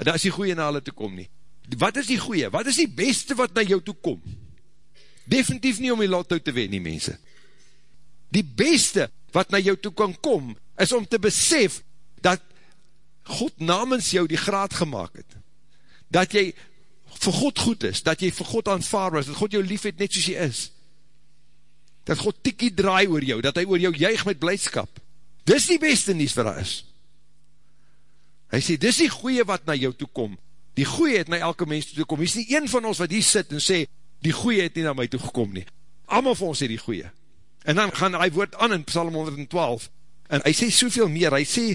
dat is die goeie na hulle toe kom nie. Wat is die goeie? Wat is die beste wat na jou toe kom? Definitief nie om die lotto te wen nie, mense. Die beste wat na jou toe kan kom, is om te besef, dat God namens jou die graad gemaakt het. Dat jy vir God goed is, dat jy vir God aanvaar is, dat God jou lief het net soos jy is, dat God tikkie draai oor jou, dat hy oor jou juig met blijdskap, dis die beste nies wat daar is. Hy sê, dis die goeie wat na jou toe kom, die goeie het na elke mens toe kom, hy is nie een van ons wat hier sit en sê, die goeie het nie na my toe gekom nie, allemaal vir ons sê die goeie, en dan gaan hy woord aan in Psalm 112, en hy sê soveel meer, hy sê,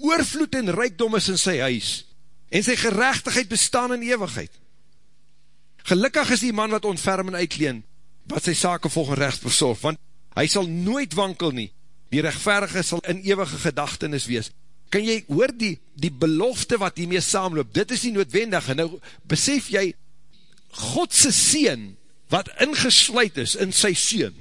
oorvloed en rijkdom is in sy huis, en sy gerechtigheid bestaan in eeuwigheid, Gelukkig is die man wat ontferm en uitleen, wat sy sake volgens rechts verzorg, want hy sal nooit wankel nie, die rechtverige sal in eeuwige gedachtenis wees. Kan jy hoor die, die belofte wat hiermee saamloop, dit is nie noodwendig, en nou besef jy, Godse seen, wat ingesluid is in sy seen,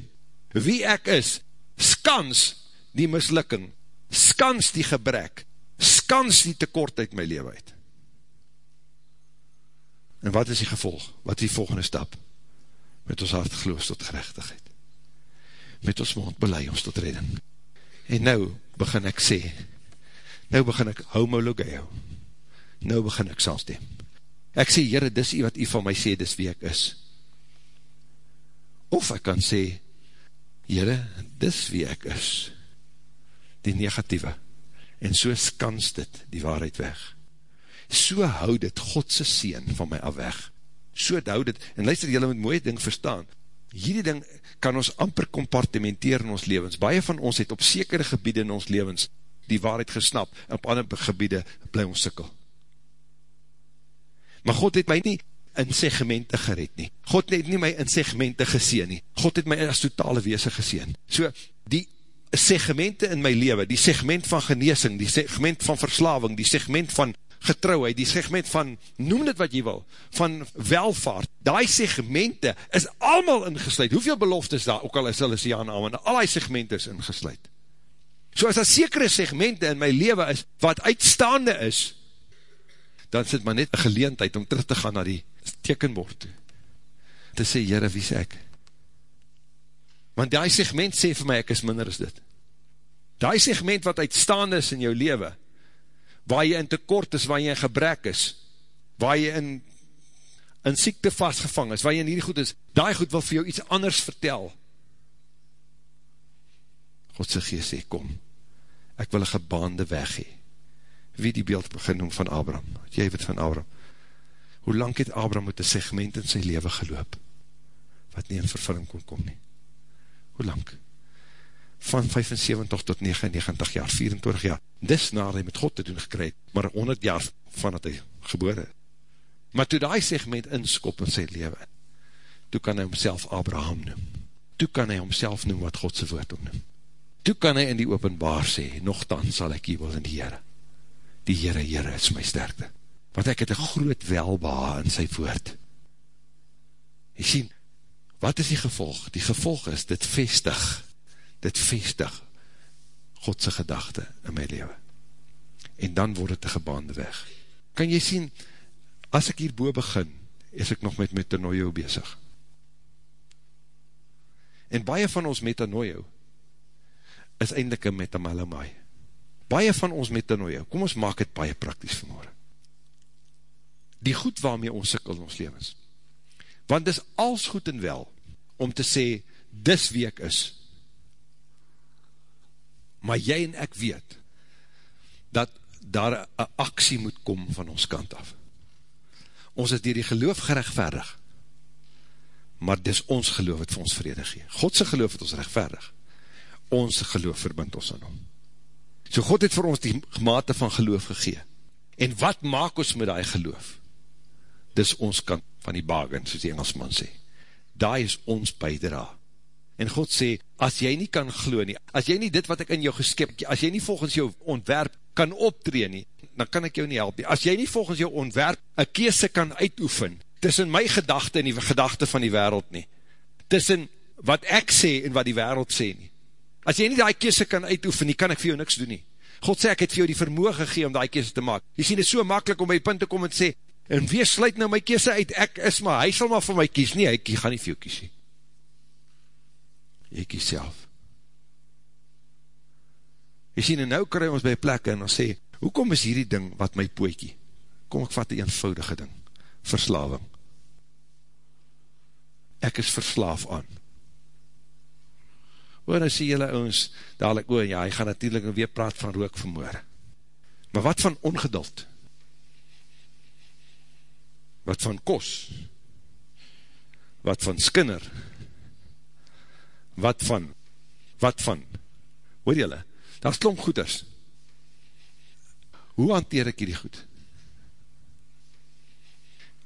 wie ek is, skans die mislukking, skans die gebrek, skans die tekort uit my leven uit. En wat is die gevolg? Wat is die volgende stap? Met ons hart geloos tot gerechtigheid. Met ons mond belei ons tot redding. En nou begin ek sê, nou begin ek homologeo. Nou begin ek saalstem. Ek sê, Heere, dis wat u van my sê, dis wie ek is. Of ek kan sê, Heere, dis wie ek is. Die negatieve. En so skans dit die waarheid weg so hou dit Godse seen van my af weg. So hou dit, en luister, jylle moet mooie ding verstaan, hierdie ding kan ons amper compartimenteer in ons levens. Baie van ons het op sekere gebiede in ons levens die waarheid gesnap, en op ander gebiede bly ons sikkel. Maar God het my nie in segmente gered nie. God het nie my in segmente geseen nie. God het my as totale weese geseen. So, die segmente in my leven, die segment van geneesing, die segment van verslaving, die segment van getrouheid, die segment van, noem dit wat jy wil, van welvaart, die segmente is allemaal ingesluid, hoeveel beloftes daar, ook al is hulle sê aan aan, al die segmente is ingesluid. So as daar sekere segmente in my leven is, wat uitstaande is, dan sit maar net een geleentheid om terug te gaan na die tekenbord toe, te sê, jyre, wie sê ek? Want die segment sê vir my, ek is minder as dit. Die segment wat uitstaande is in jou leven, waar jy in tekort is, waar jy in gebrek is, waar jy in, in siekte vastgevang is, waar jy in hierdie goed is, die goed wil vir jou iets anders vertel. Godse geest sê, kom, ek wil een gebaande weg hee. Wie die beeld begin noem van Abraham, jy weet van Abraham, hoe lang het Abraham met een segment in sy leven geloop, wat nie in vervulling kon kom nie? Hoe lang? Van 75 tot 99 jaar, 24 jaar, dis na hy met God te doen gekry, maar 100 jaar van dat hy gebore. Maar toe die segment inskop in sy leven, toe kan hy homself Abraham noem. Toe kan hy homself noem wat Godse woord omnoem. Toe kan hy in die openbaar sê, nogthans sal ek jubel in die Heere. Die Heere, Heere is my sterkte. Want ek het een groot welbaar in sy woord. Jy sien, wat is die gevolg? Die gevolg is, dit vestig, dit vestig Godse gedachte in my leven. En dan word het een gebaande weg. Kan jy sien, as ek hierboe begin, is ek nog met metanoio bezig. En baie van ons metanoio is eindelijk een metamalomai. Baie van ons metanoio, kom ons maak het baie praktisch vanmorgen. Die goed waarmee ons sikkel in ons levens. Want dis als goed en wel, om te sê, dis wie ek is. Maar jy en ek weet, dat daar een aksie moet kom van ons kant af. Ons is dier die geloof gerechtvaardig, maar dis ons geloof het vir ons vrede gee. Godse geloof het ons rechtvaardig. Ons geloof verbind ons aan hom. So God het vir ons die mate van geloof gegee. En wat maak ons met die geloof? Dis ons kant van die bagen, soos die Engelsman sê. Daai is ons bijdra. En God sê, as jy nie kan glo nie, as jy nie dit wat ek in jou geskip, as jy nie volgens jou ontwerp kan optree nie, dan kan ek jou nie help nie. As jy nie volgens jou ontwerp een keese kan uitoefen, tussen my gedachte en die gedachte van die wereld nie, tussen wat ek sê en wat die wereld sê nie. As jy nie die keese kan uitoefen nie, kan ek vir jou niks doen nie. God sê, ek het vir jou die vermoe gegee om die keese te maak. Jy sien, het is so makkelijk om by die punt te kom en sê, en wie sluit nou my keese uit, ek is maar, hy sal maar vir my kies, nie, hy gaan nie vir jou kies nie. Jy kies self. Jy sien, en nou kry ons by plekke en ons sê, hoekom is hierdie ding wat my poekie? Kom ek vat die eenvoudige ding, verslaving. Ek is verslaaf aan. O, nou sê jylle ons, dadelijk, o, ja, hy gaan natuurlijk weer praat van rook vermoor. Maar wat van ongeduld? Wat van kos? Wat van skinner? Wat van? Wat van? Hoor jylle? daar is klomp goeders. Hoe hanteer ek hierdie goed?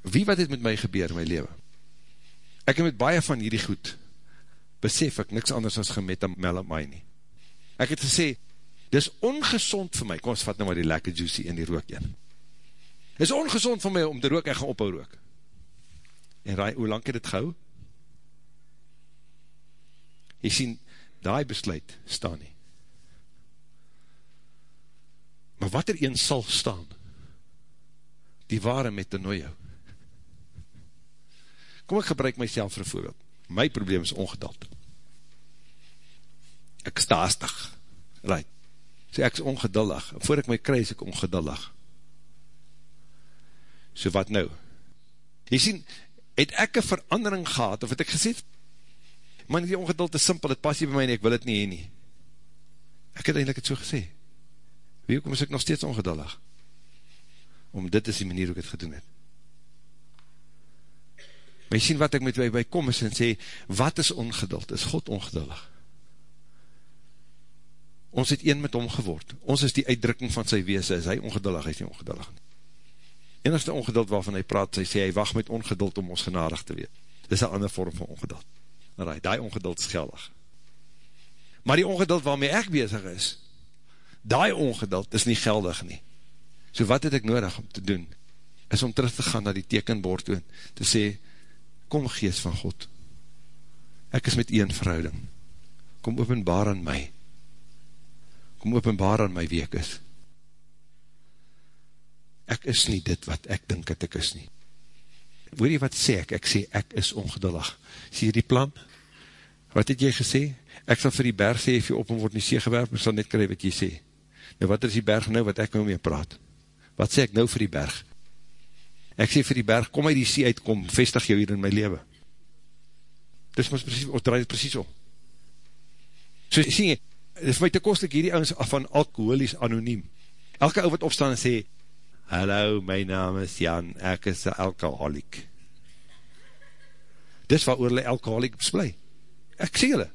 Wie wat het met my gebeur in my leven? Ek het met baie van hierdie goed, besef ek niks anders as gemet aan mel op my nie. Ek het gesê, dis ongezond vir my, kom ons vat nou maar die lekker juicy in die rook in. Dis ongezond vir my om te rook, ek gaan ophou rook. En raai, hoe lang het het gehou? Jy sien, die besluit staan nie. Maar wat er een sal staan, die ware met die nooie. Kom ek gebruik myself vir voorbeeld. My probleem is ongeduld. Ek is daastig. Right. So ek is ongeduldig. Voor ek my kry is ek ongeduldig. So wat nou? Jy sien, het ek een verandering gehad, of het ek gesê, man die ongeduld is simpel, het pas nie by my nie, ek wil het nie heen nie. Ek het eindelijk het so gesê. Wie kom is ek nog steeds ongeduldig? Om dit is die manier hoe ek het gedoen het. Maar jy sien wat ek met my by kom is en sê, wat is ongeduld? Is God ongeduldig? Ons het een met hom geword. Ons is die uitdrukking van sy wees. Is hy ongeduldig? Hy is nie ongeduldig. Enigste ongeduld waarvan hy praat, sy sê, hy wacht met ongeduld om ons genadig te weet. Dit is een ander vorm van ongeduld. Right, die ongeduld is geldig. Maar die ongeduld waarmee ek bezig is, daai ongeduld is nie geldig nie. So wat het ek nodig om te doen, is om terug te gaan na die tekenbord toe, te sê, kom geest van God, ek is met een verhouding, kom openbaar aan my, kom openbaar aan my wie ek is. Ek is nie dit wat ek dink dat ek is nie. Hoor jy wat sê ek? Ek sê ek is ongeduldig. Sê jy die plan? Wat het jy gesê? Ek sal vir die berg sê, if jy op en word nie see gewerp, ek sal net kry wat jy sê. Nou wat is die berg nou wat ek nou mee praat? Wat sê ek nou vir die berg? Ek sê vir die berg, kom uit die see uit, kom, vestig jou hier in my leven. Dis ons precies, ons draai het precies om. So sê jy, dit is my te kostlik hierdie ouwens van alkoholies anoniem. Elke ou wat opstaan en sê, Hallo, my naam is Jan, ek is een alkoholiek. Dis wat oor hulle alkoholiek besplui. Ek sê hulle,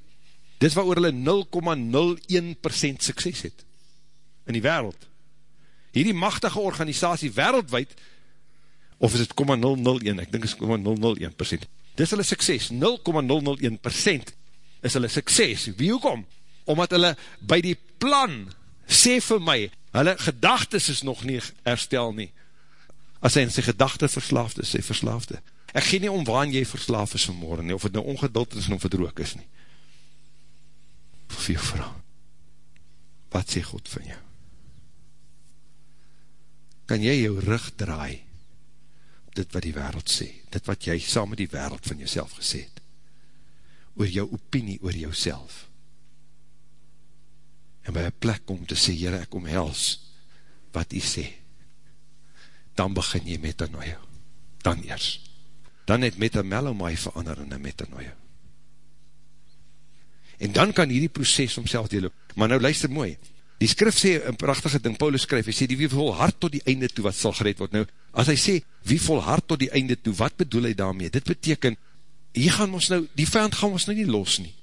dis wat oor hulle 0,01% sukses het in die wereld. Hierdie machtige organisatie wereldwijd, of is het 0,001, ek dink is 0,001%. Dis hulle sukses, 0,001% is hulle sukses. Wie hoekom? Omdat hulle by die plan, sê vir my, hulle gedagtes is nog nie herstel nie. As hy in sy gedachte verslaafd is, sy verslaafde. Ek gee nie om waan jy verslaaf is vanmorgen nie, of het nou ongeduld is, of het rook is nie. Vir jou vraag wat sê God van jou? Kan jy jou rug draai, dit wat die wereld sê, dit wat jy saam met die wereld van jouself gesê het, oor jou opinie oor jouself, en by een plek om te sê, Heere, ek omhels wat jy sê, dan begin jy metanoia, dan eers. Dan het metamelomai verander in een metanoia. En dan kan hierdie proces omself deel, maar nou luister mooi, die skrif sê, een prachtige ding, Paulus skryf, hy sê, die wie volhard tot die einde toe wat sal gered word. Nou, as hy sê, wie volhard tot die einde toe, wat bedoel hy daarmee? Dit beteken, hier gaan ons nou, die vijand gaan ons nou nie los nie.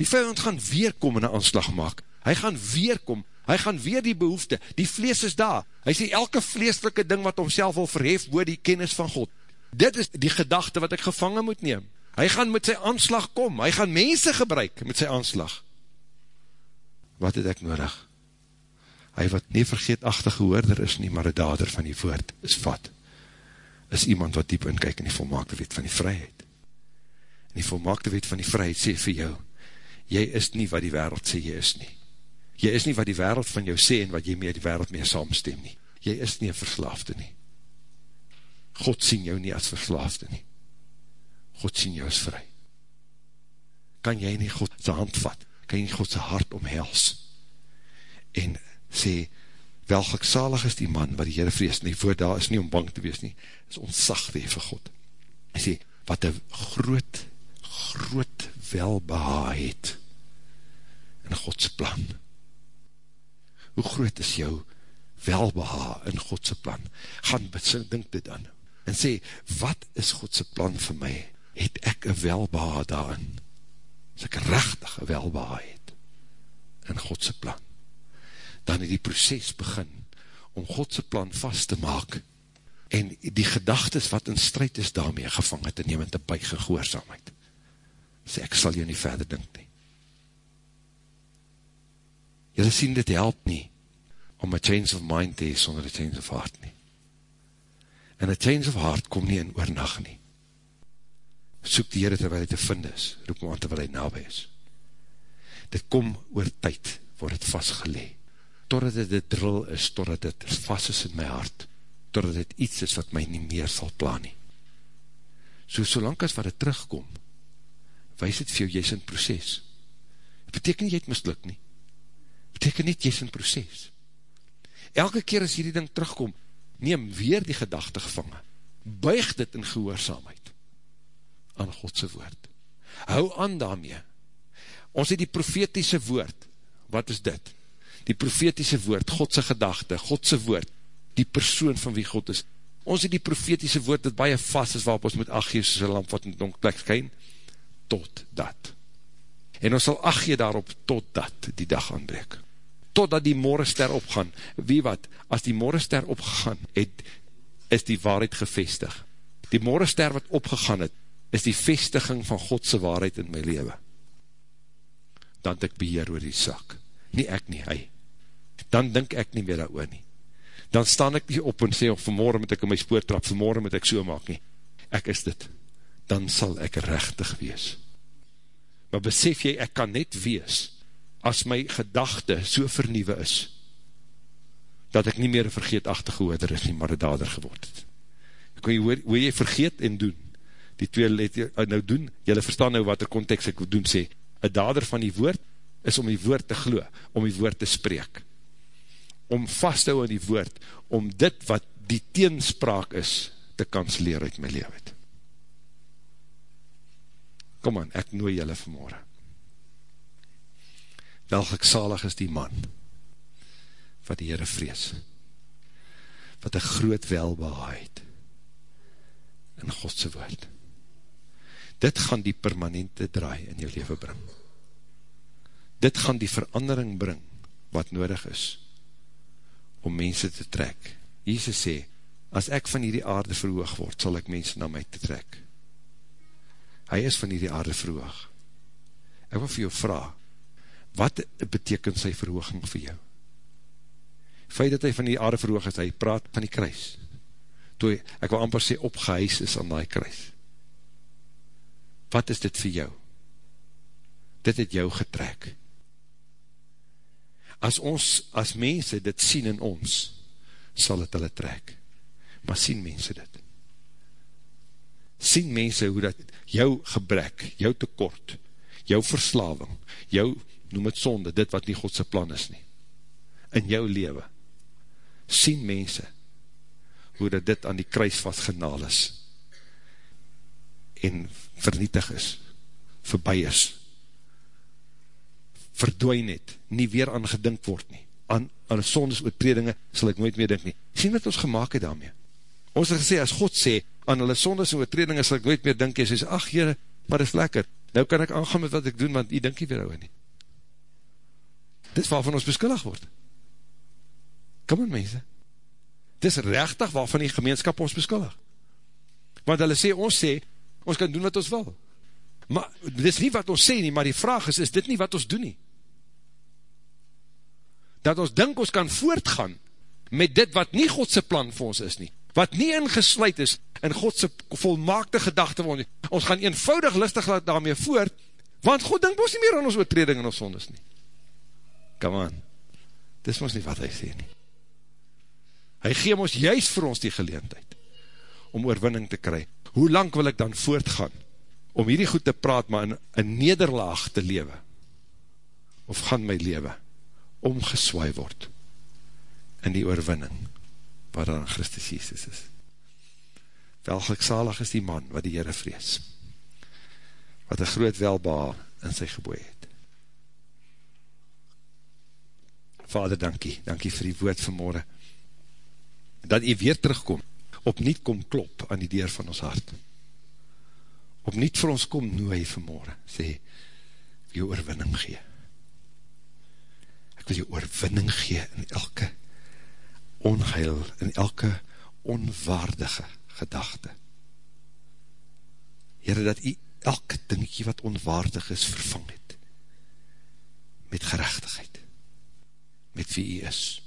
Die vijand gaan weer kom en een aanslag maak. Hy gaan weer kom, hy gaan weer die behoefte, die vlees is daar. Hy sê, elke vleeslike ding wat homself wil verhef, boor die kennis van God. Dit is die gedachte wat ek gevangen moet neem. Hy gaan met sy aanslag kom, hy gaan mense gebruik met sy aanslag. Wat het ek nodig? Hy wat nie vergeetachtige hoorder is nie, maar een dader van die woord is vat. Is iemand wat diep inkyk in die volmaakte wet van die vryheid. En die volmaakte wet van die vryheid sê vir jou, jy is nie wat die wereld sê jy is nie jy is nie wat die wereld van jou sê en wat jy met die wereld mee saamstem nie. Jy is nie een verslaafde nie. God sien jou nie as verslaafde nie. God sien jou as vry. Kan jy nie God sy hand vat? Kan jy nie God sy hart omhels? En sê, welgeksalig is die man wat die Heere vrees, nie voor daar is nie om bang te wees nie, is ontzag wee vir God. Hy sê, wat een groot, groot welbeha het in Godse plan hoe groot is jou welbeha in Godse plan? Gaan besing, dink dit aan. En sê, wat is Godse plan vir my? Het ek een welbeha daarin? As ek rechtig een welbeha het in Godse plan. Dan het die proces begin om Godse plan vast te maak en die gedagtes wat in strijd is daarmee gevangen te neem en te buig gehoorzaamheid. Sê, ek sal jou nie verder dink nie. Julle sien dit help nie om a change of mind te hee sonder a change of heart nie. En a change of heart kom nie in oornacht nie. Soek die Heere terwijl hy te vind is, roep hom aan terwijl hy nabij is. Dit kom oor tyd, word het vastgelee. Totdat dit een drill is, totdat dit vast is in my hart, totdat dit iets is wat my nie meer sal plaan nie. So, solang as wat het terugkom, wees het vir jou, jy is in proces. Het beteken jy het misluk nie beteken niet, jy is in proces. Elke keer as hierdie ding terugkom, neem weer die gedachte gevangen, buig dit in gehoorzaamheid aan Godse woord. Hou aan daarmee. Ons het die profetiese woord, wat is dit? Die profetiese woord, Godse gedachte, Godse woord, die persoon van wie God is. Ons het die profetiese woord, dat baie vast is, waarop ons moet achtgeef, soos een lamp wat in donk plek skyn, tot dat. En ons sal achtgeef daarop, tot dat die dag aanbreek totdat die morgenster opgaan. Wie wat, as die morgenster opgegaan het, is die waarheid gevestig. Die morgenster wat opgegaan het, is die vestiging van Godse waarheid in my leven. Dan het ek beheer oor die sak. Nie ek nie, hy. Dan denk ek nie meer daar oor nie. Dan staan ek nie op en sê, oh, vanmorgen moet ek in my spoor trap, vanmorgen moet ek so maak nie. Ek is dit. Dan sal ek rechtig wees. Maar besef jy, ek kan net wees, as my gedachte so vernieuwe is, dat ek nie meer een vergeetachtige hoeder is nie, maar een dader geword het. Kon jy hoor, hoe jy vergeet en doen, die twee let jy nou doen, jylle verstaan nou wat die context ek doen sê, een dader van die woord, is om die woord te glo, om die woord te spreek, om vast te hou in die woord, om dit wat die teenspraak is, te kansleer uit my leven. Kom aan, ek nooi jylle vanmorgen welgeksalig is die man, wat die Heere vrees, wat een groot welbehaid in Godse woord. Dit gaan die permanente draai in jou leven bring. Dit gaan die verandering bring, wat nodig is, om mense te trek. Jesus sê, as ek van hierdie aarde verhoog word, sal ek mense na my te trek. Hy is van hierdie aarde verhoog. Ek wil vir jou vraag, wat beteken sy verhooging vir jou? Feit dat hy van die aarde verhoog is, hy praat van die kruis. Toe, ek wil amper sê, opgehuis is aan die kruis. Wat is dit vir jou? Dit het jou getrek. as ons, as mense dit sien in ons, sal het hulle trek. Maar sien mense dit? Sien mense hoe dat jou gebrek, jou tekort, jou verslaving, jou, noem het sonde, dit wat nie Godse plan is nie, in jou leven, sien mense, hoe dat dit aan die kruis vastgenaal is, en vernietig is, voorbij is, verdwijn het, nie weer aan gedink word nie, aan, aan sondes oortredinge sal ek nooit meer dink nie. Sien wat ons gemaakt het daarmee? Ons het gesê, as God sê, aan hulle sondes oortredinge sal ek nooit meer dink, en sê, ach jyre, maar is lekker, nou kan ek aangaan met wat ek doen, want jy dink nie weer ouwe nie. Dit is waarvan ons beskullig word. Kom on mense. Dit is rechtig waarvan die gemeenskap ons beskullig. Want hulle sê, ons sê, ons kan doen wat ons wil. Maar dit is nie wat ons sê nie, maar die vraag is, is dit nie wat ons doen nie? dat ons dink ons kan voortgaan met dit wat nie Godse plan vir ons is nie, wat nie ingesluid is in Godse volmaakte gedachte vir ons nie. Ons gaan eenvoudig listig daarmee voort, want God dink ons nie meer aan ons oortreding en ons sondes nie. Come on, dis ons nie wat hy sê nie. Hy gee ons juist vir ons die geleentheid om oorwinning te kry. Hoe lang wil ek dan voortgaan om hierdie goed te praat, maar in een nederlaag te lewe? Of gaan my lewe? omgeswaai word in die oorwinning wat dan Christus Jesus is. Welgelukzalig is die man wat die Heere vrees, wat een groot welbaar in sy gebooi het. Vader, dankie, dankie vir die woord vanmorgen, dat jy weer terugkom, opnieuw kom klop aan die deur van ons hart, opnieuw vir ons kom nooi vanmorgen, sê, jy oorwinning gee, wil jy oorwinning gee in elke onheil, in elke onwaardige gedachte. Heere, dat jy elke dingetje wat onwaardig is, vervang het. Met gerechtigheid. Met wie jy is.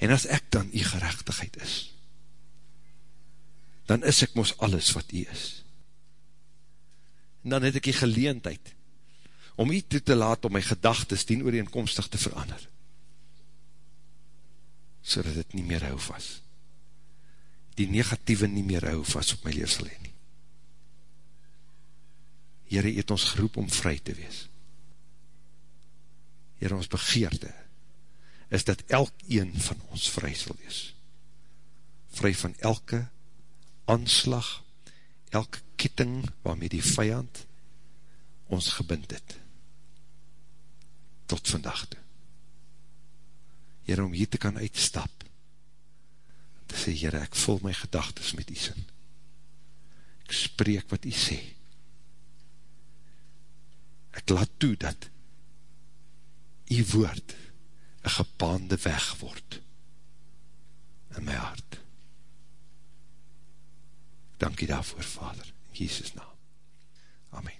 En as ek dan jy gerechtigheid is, dan is ek mos alles wat jy is. En dan het ek jy geleentheid, om u toe te laat om my gedagtes dien ooreenkomstig te verander. So dat het nie meer hou vast. Die negatieve nie meer hou vast op my leersel heen nie. Heere, het ons geroep om vry te wees. Heere, ons begeerde is dat elk een van ons vry sal wees. Vry van elke aanslag, elke ketting waarmee die vijand ons gebind het tot vandag toe. Heere, om hier te kan uitstap, te sê, Heere, ek vul my gedagtes met die sin. Ek spreek wat die sê. Ek laat toe dat die woord een gepaande weg word in my hart. Dankie daarvoor, Vader, in Jesus naam. Amen.